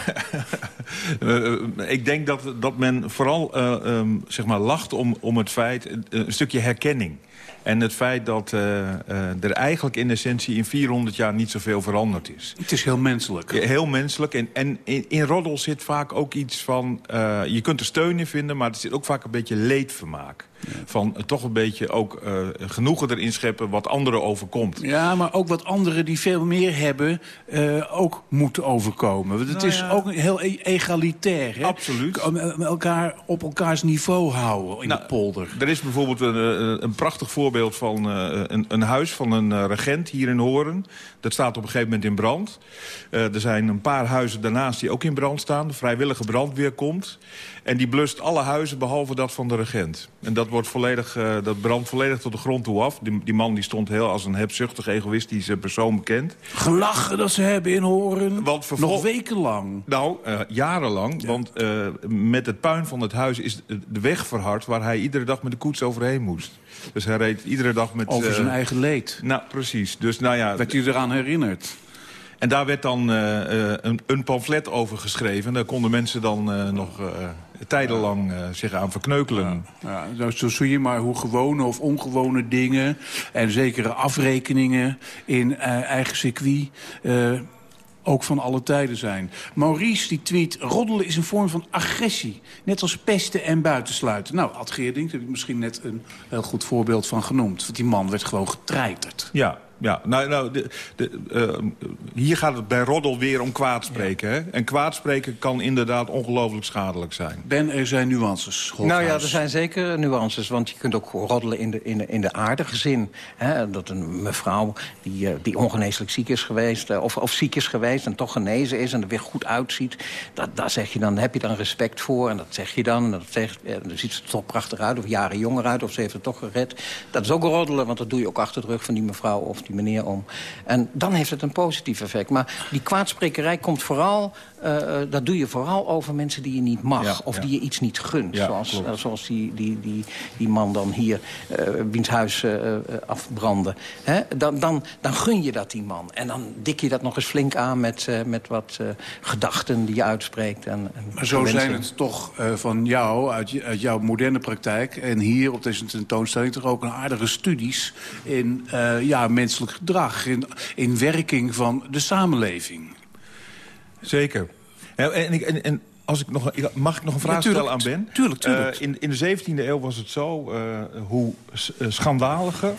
Speaker 25: Eh, eh, ik denk dat, dat men vooral eh, ehm, zeg maar lacht om, om het feit... een stukje herkenning. En het feit dat er eigenlijk in essentie in 400 jaar niet zoveel veranderd is.
Speaker 23: Het is heel menselijk.
Speaker 25: Heel menselijk. En, en in, in roddel zit vaak ook iets van... je kunt er steun in vinden, maar er zit ook vaak een beetje leedvermaak. Van eh, toch een beetje ook eh, genoegen erin scheppen wat anderen overkomt.
Speaker 23: Ja, maar ook wat anderen die veel meer hebben, eh, ook moeten overkomen. Want het
Speaker 25: Nou
Speaker 23: is
Speaker 25: ja.
Speaker 23: ook heel e- egalitair. Hè?
Speaker 25: Absoluut.
Speaker 23: Om Elkaar op elkaars niveau houden in
Speaker 25: Nou,
Speaker 23: de polder.
Speaker 25: Er is bijvoorbeeld een, eh, een prachtig voorbeeld van eh, een, een huis van een eh, regent hier in Horen. Dat staat op een gegeven moment in brand. Eh, er zijn een paar huizen daarnaast die ook in brand staan. De vrijwillige brandweer komt. En die blust alle huizen behalve dat van de regent. En dat, wordt volledig, eh, dat brandt volledig tot de grond toe af. Die, die man die stond heel als een hebzuchtig egoïstische persoon bekend.
Speaker 23: Gelachen dat ze hebben in Horen.
Speaker 25: Want
Speaker 23: Nog wekenlang.
Speaker 25: Nou, eh, jarenlang. Want eh, met het puin van het huis is de weg verhard... waar hij iedere dag met de koets overheen moest. Dus hij reed iedere dag met...
Speaker 23: Over zijn eigen leed.
Speaker 25: Nou, precies. Dus nou ja...
Speaker 23: Werd u eraan herinnerd?
Speaker 25: En daar werd dan een, een pamflet over geschreven. Daar konden mensen dan nog tijdenlang eh, zich aan verkneukelen.
Speaker 23: Ja, nou, zo zie je maar hoe gewone of ongewone dingen... en zekere afrekeningen in eh, eigen circuit... eh, ook van alle tijden zijn. Maurice die tweet, roddelen is een vorm van agressie. Net als pesten en buitensluiten. Nou, Ad Geerding, daar heb ik misschien net een heel goed voorbeeld van genoemd. Want die man werd gewoon getreiterd.
Speaker 25: Ja, ja, nou, nou de, de, uh, hier gaat het bij roddel weer om kwaadspreken. Ja. Hè? En kwaadspreken kan inderdaad ongelooflijk schadelijk zijn.
Speaker 23: Ben, er zijn nuances.
Speaker 24: Nou ja, er zijn zeker nuances. Want je kunt ook roddelen in de, in de, in de aardige zin. Hè? Dat een mevrouw die, uh, die ongeneeslijk ziek is geweest... Uh, of, of ziek is geweest en toch genezen is en er weer goed uitziet... Dat, daar zeg je dan, heb je dan respect voor en dat zeg je dan. En dat zegt, dan ziet ze er toch prachtig uit of jaren jonger uit... of ze heeft het toch gered. Dat is ook roddelen, want dat doe je ook achter de rug van die mevrouw... of die meneer om. En dan heeft het een positief effect. Maar die kwaadsprekerij komt vooral... Uh, dat doe je vooral over mensen die je niet mag. Ja, of ja. die je iets niet gunt. Ja, zoals uh, zoals die, die, die, die man dan hier, uh, wiens huis afbrandde. Hè? Dan, dan, dan gun je dat die man. En dan dik je dat nog eens flink aan met, met wat gedachten die je uitspreekt. En, en
Speaker 23: maar zo zijn het toch van jou, uit, uit, jouw moderne praktijk... en hier op deze tentoonstelling toch ook een aardige studies... in ja, menselijk gedrag, in, in werking van de samenleving.
Speaker 25: Zeker. En, en, en, en als ik nog, mag ik nog een vraag ja,
Speaker 23: tuurlijk,
Speaker 25: stellen aan Ben?
Speaker 23: Tuurlijk, tuurlijk.
Speaker 25: Uh, in, in de 17e eeuw was het zo, uh, hoe schandaliger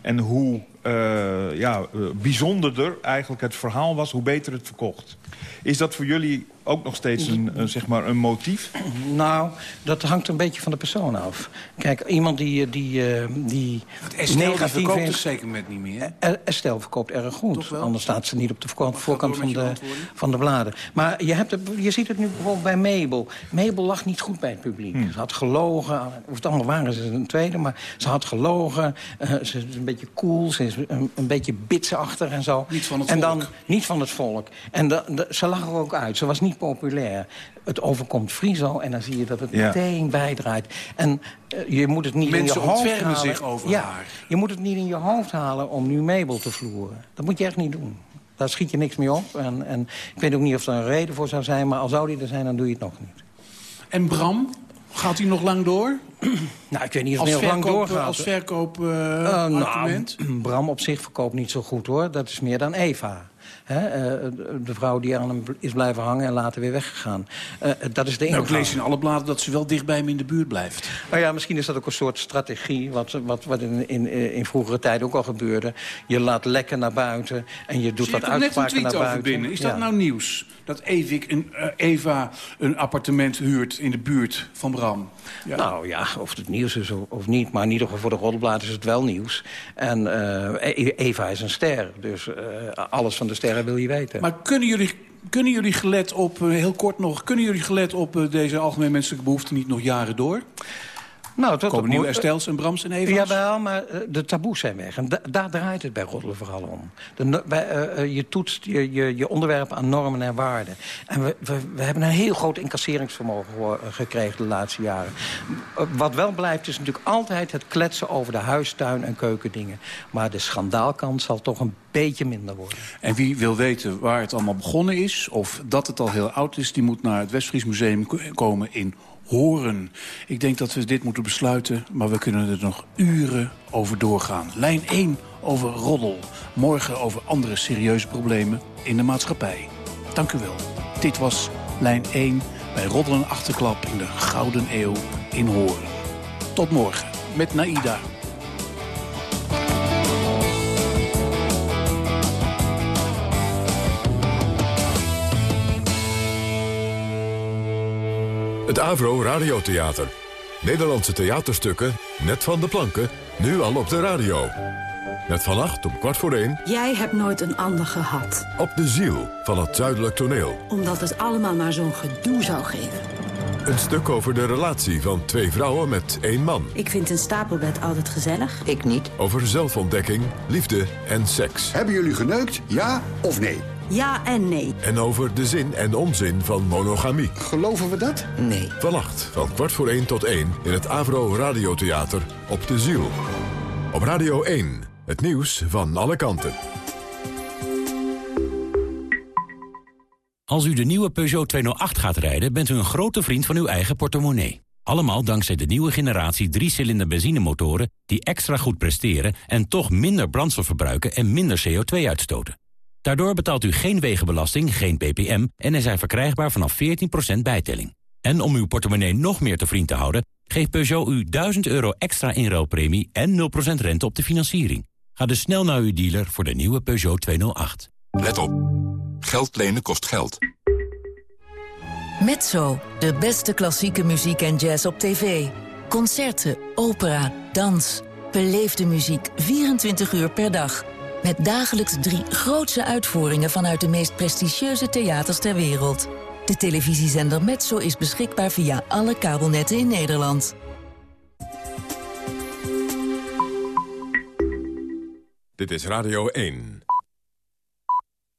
Speaker 25: en hoe uh, ja, bijzonderder eigenlijk het verhaal was... hoe beter het verkocht. Is dat voor jullie ook nog steeds een, een, zeg maar een motief?
Speaker 24: Nou, dat hangt een beetje van de persoon af. Kijk, iemand die... die, die
Speaker 23: Estelle verkoopt het zeker met niet meer.
Speaker 24: Estelle verkoopt erg goed. Anders staat ze niet op de voorkant, voorkant van, de, van de bladen. Maar je, hebt het, je ziet het nu bijvoorbeeld bij Mabel. Mabel lag niet goed bij het publiek. Hmm. Ze had gelogen. Of het allemaal waren ze een tweede. Maar ze had gelogen. Uh, ze is een beetje cool. Ze is een, een beetje bitsachtig en zo.
Speaker 23: Niet van het
Speaker 24: en
Speaker 23: volk.
Speaker 24: Dan, niet van het volk. En de, de, ze lag er ook uit. Ze was niet populair. Het overkomt Friso en dan zie je dat het ja. meteen bijdraait. En uh, je moet het niet
Speaker 23: Mensen
Speaker 24: in je hoofd halen.
Speaker 23: zich over
Speaker 24: ja,
Speaker 23: haar.
Speaker 24: Je moet het niet in je hoofd halen om nu Mabel te vloeren. Dat moet je echt niet doen. Daar schiet je niks mee op. En, en ik weet ook niet of er een reden voor zou zijn... maar al zou die er zijn, dan doe je het nog niet.
Speaker 23: En Bram? Gaat hij nog lang door?
Speaker 24: Nou, ik weet niet of het heel lang doorgaat.
Speaker 23: Als verkoop uh?
Speaker 24: Nou, Bram op zich verkoopt niet zo goed, hoor. Dat is meer dan Eva. He, uh, de vrouw die aan hem is blijven hangen en later weer weggegaan. Uh, dat is de
Speaker 23: nou, ik lees in alle bladen dat ze wel dicht bij hem in de buurt blijft.
Speaker 24: Nou ja, misschien is dat ook een soort strategie... wat, wat, wat in, in, in vroegere tijd ook al gebeurde. Je laat lekken naar buiten en je doet wat uitspraken naar buiten.
Speaker 23: Binnen. Is
Speaker 24: ja.
Speaker 23: dat nou nieuws? Dat Evik een, uh, Eva een appartement huurt in de buurt van Bram?
Speaker 24: Ja. Nou ja, of het nieuws is of, niet. Maar in ieder geval voor de roddelblad is het wel nieuws. En Eva is een ster. Dus alles van de sterren wil je weten.
Speaker 23: Maar kunnen jullie, kunnen jullie gelet op, uh, heel kort nog... kunnen jullie gelet op uh, deze algemene menselijke behoeften niet nog jaren door?
Speaker 24: Nou, dat
Speaker 23: Komen nieuwe Estels en Brams en?
Speaker 24: Jawel, maar uh, de taboes zijn weg. En da daar draait het bij roddelen vooral om. De, bij, uh, je toetst je, je, je onderwerp aan normen en waarden. En we, we, we hebben een heel groot incasseringsvermogen gekregen de laatste jaren. Wat wel blijft is natuurlijk altijd het kletsen over de huistuin en keukendingen. Maar de schandaalkant zal toch een beetje minder worden.
Speaker 23: En wie wil weten waar het allemaal begonnen is... of dat het al heel oud is, die moet naar het Westfries Museum komen in horen. Ik denk dat we dit moeten besluiten, maar we kunnen er nog uren over doorgaan. Lijn 1 over roddel. Morgen over andere serieuze problemen in de maatschappij. Dank u wel. Dit was Lijn 1 bij Roddel en Achterklap in de Gouden Eeuw in Horen. Tot morgen met Naida.
Speaker 1: Het Avro Radiotheater. Nederlandse theaterstukken, net van de planken, nu al op de radio. Met vannacht om kwart voor één...
Speaker 27: Jij hebt nooit een ander gehad.
Speaker 1: Op de ziel van het zuidelijk toneel.
Speaker 27: Omdat het allemaal maar zo'n gedoe zou geven.
Speaker 1: Een stuk over de relatie van twee vrouwen met één man.
Speaker 27: Ik vind een stapelbed altijd gezellig.
Speaker 28: Ik niet.
Speaker 1: Over zelfontdekking, liefde en seks.
Speaker 28: Hebben jullie geneukt, ja of nee?
Speaker 27: Ja en nee.
Speaker 1: En over de zin en onzin van monogamie.
Speaker 28: Geloven we dat? Nee.
Speaker 1: Vannacht van kwart voor één tot één in het Avro Radiotheater op de Ziel. Op Radio 1, het nieuws van alle kanten.
Speaker 29: Als u de nieuwe Peugeot 208 gaat rijden, bent u een grote vriend van uw eigen portemonnee. Allemaal dankzij de nieuwe generatie 3-cilinder benzinemotoren... die extra goed presteren en toch minder brandstof verbruiken en minder CO2 uitstoten. Daardoor betaalt u geen wegenbelasting, geen ppm en er zijn verkrijgbaar vanaf 14% bijtelling. En om uw portemonnee nog meer te vriend te houden... geeft Peugeot u 1000 euro extra inruilpremie en 0% rente op de financiering. Ga dus snel naar uw dealer voor de nieuwe Peugeot 208.
Speaker 30: Let op. Geld lenen kost geld.
Speaker 31: Mezzo, de beste klassieke muziek en jazz op tv. Concerten, opera, dans. Beleefde muziek 24 uur per dag. Met dagelijks drie grootse uitvoeringen vanuit de meest prestigieuze theaters ter wereld. De televisiezender Metso is beschikbaar via alle kabelnetten in Nederland.
Speaker 1: Dit is Radio 1.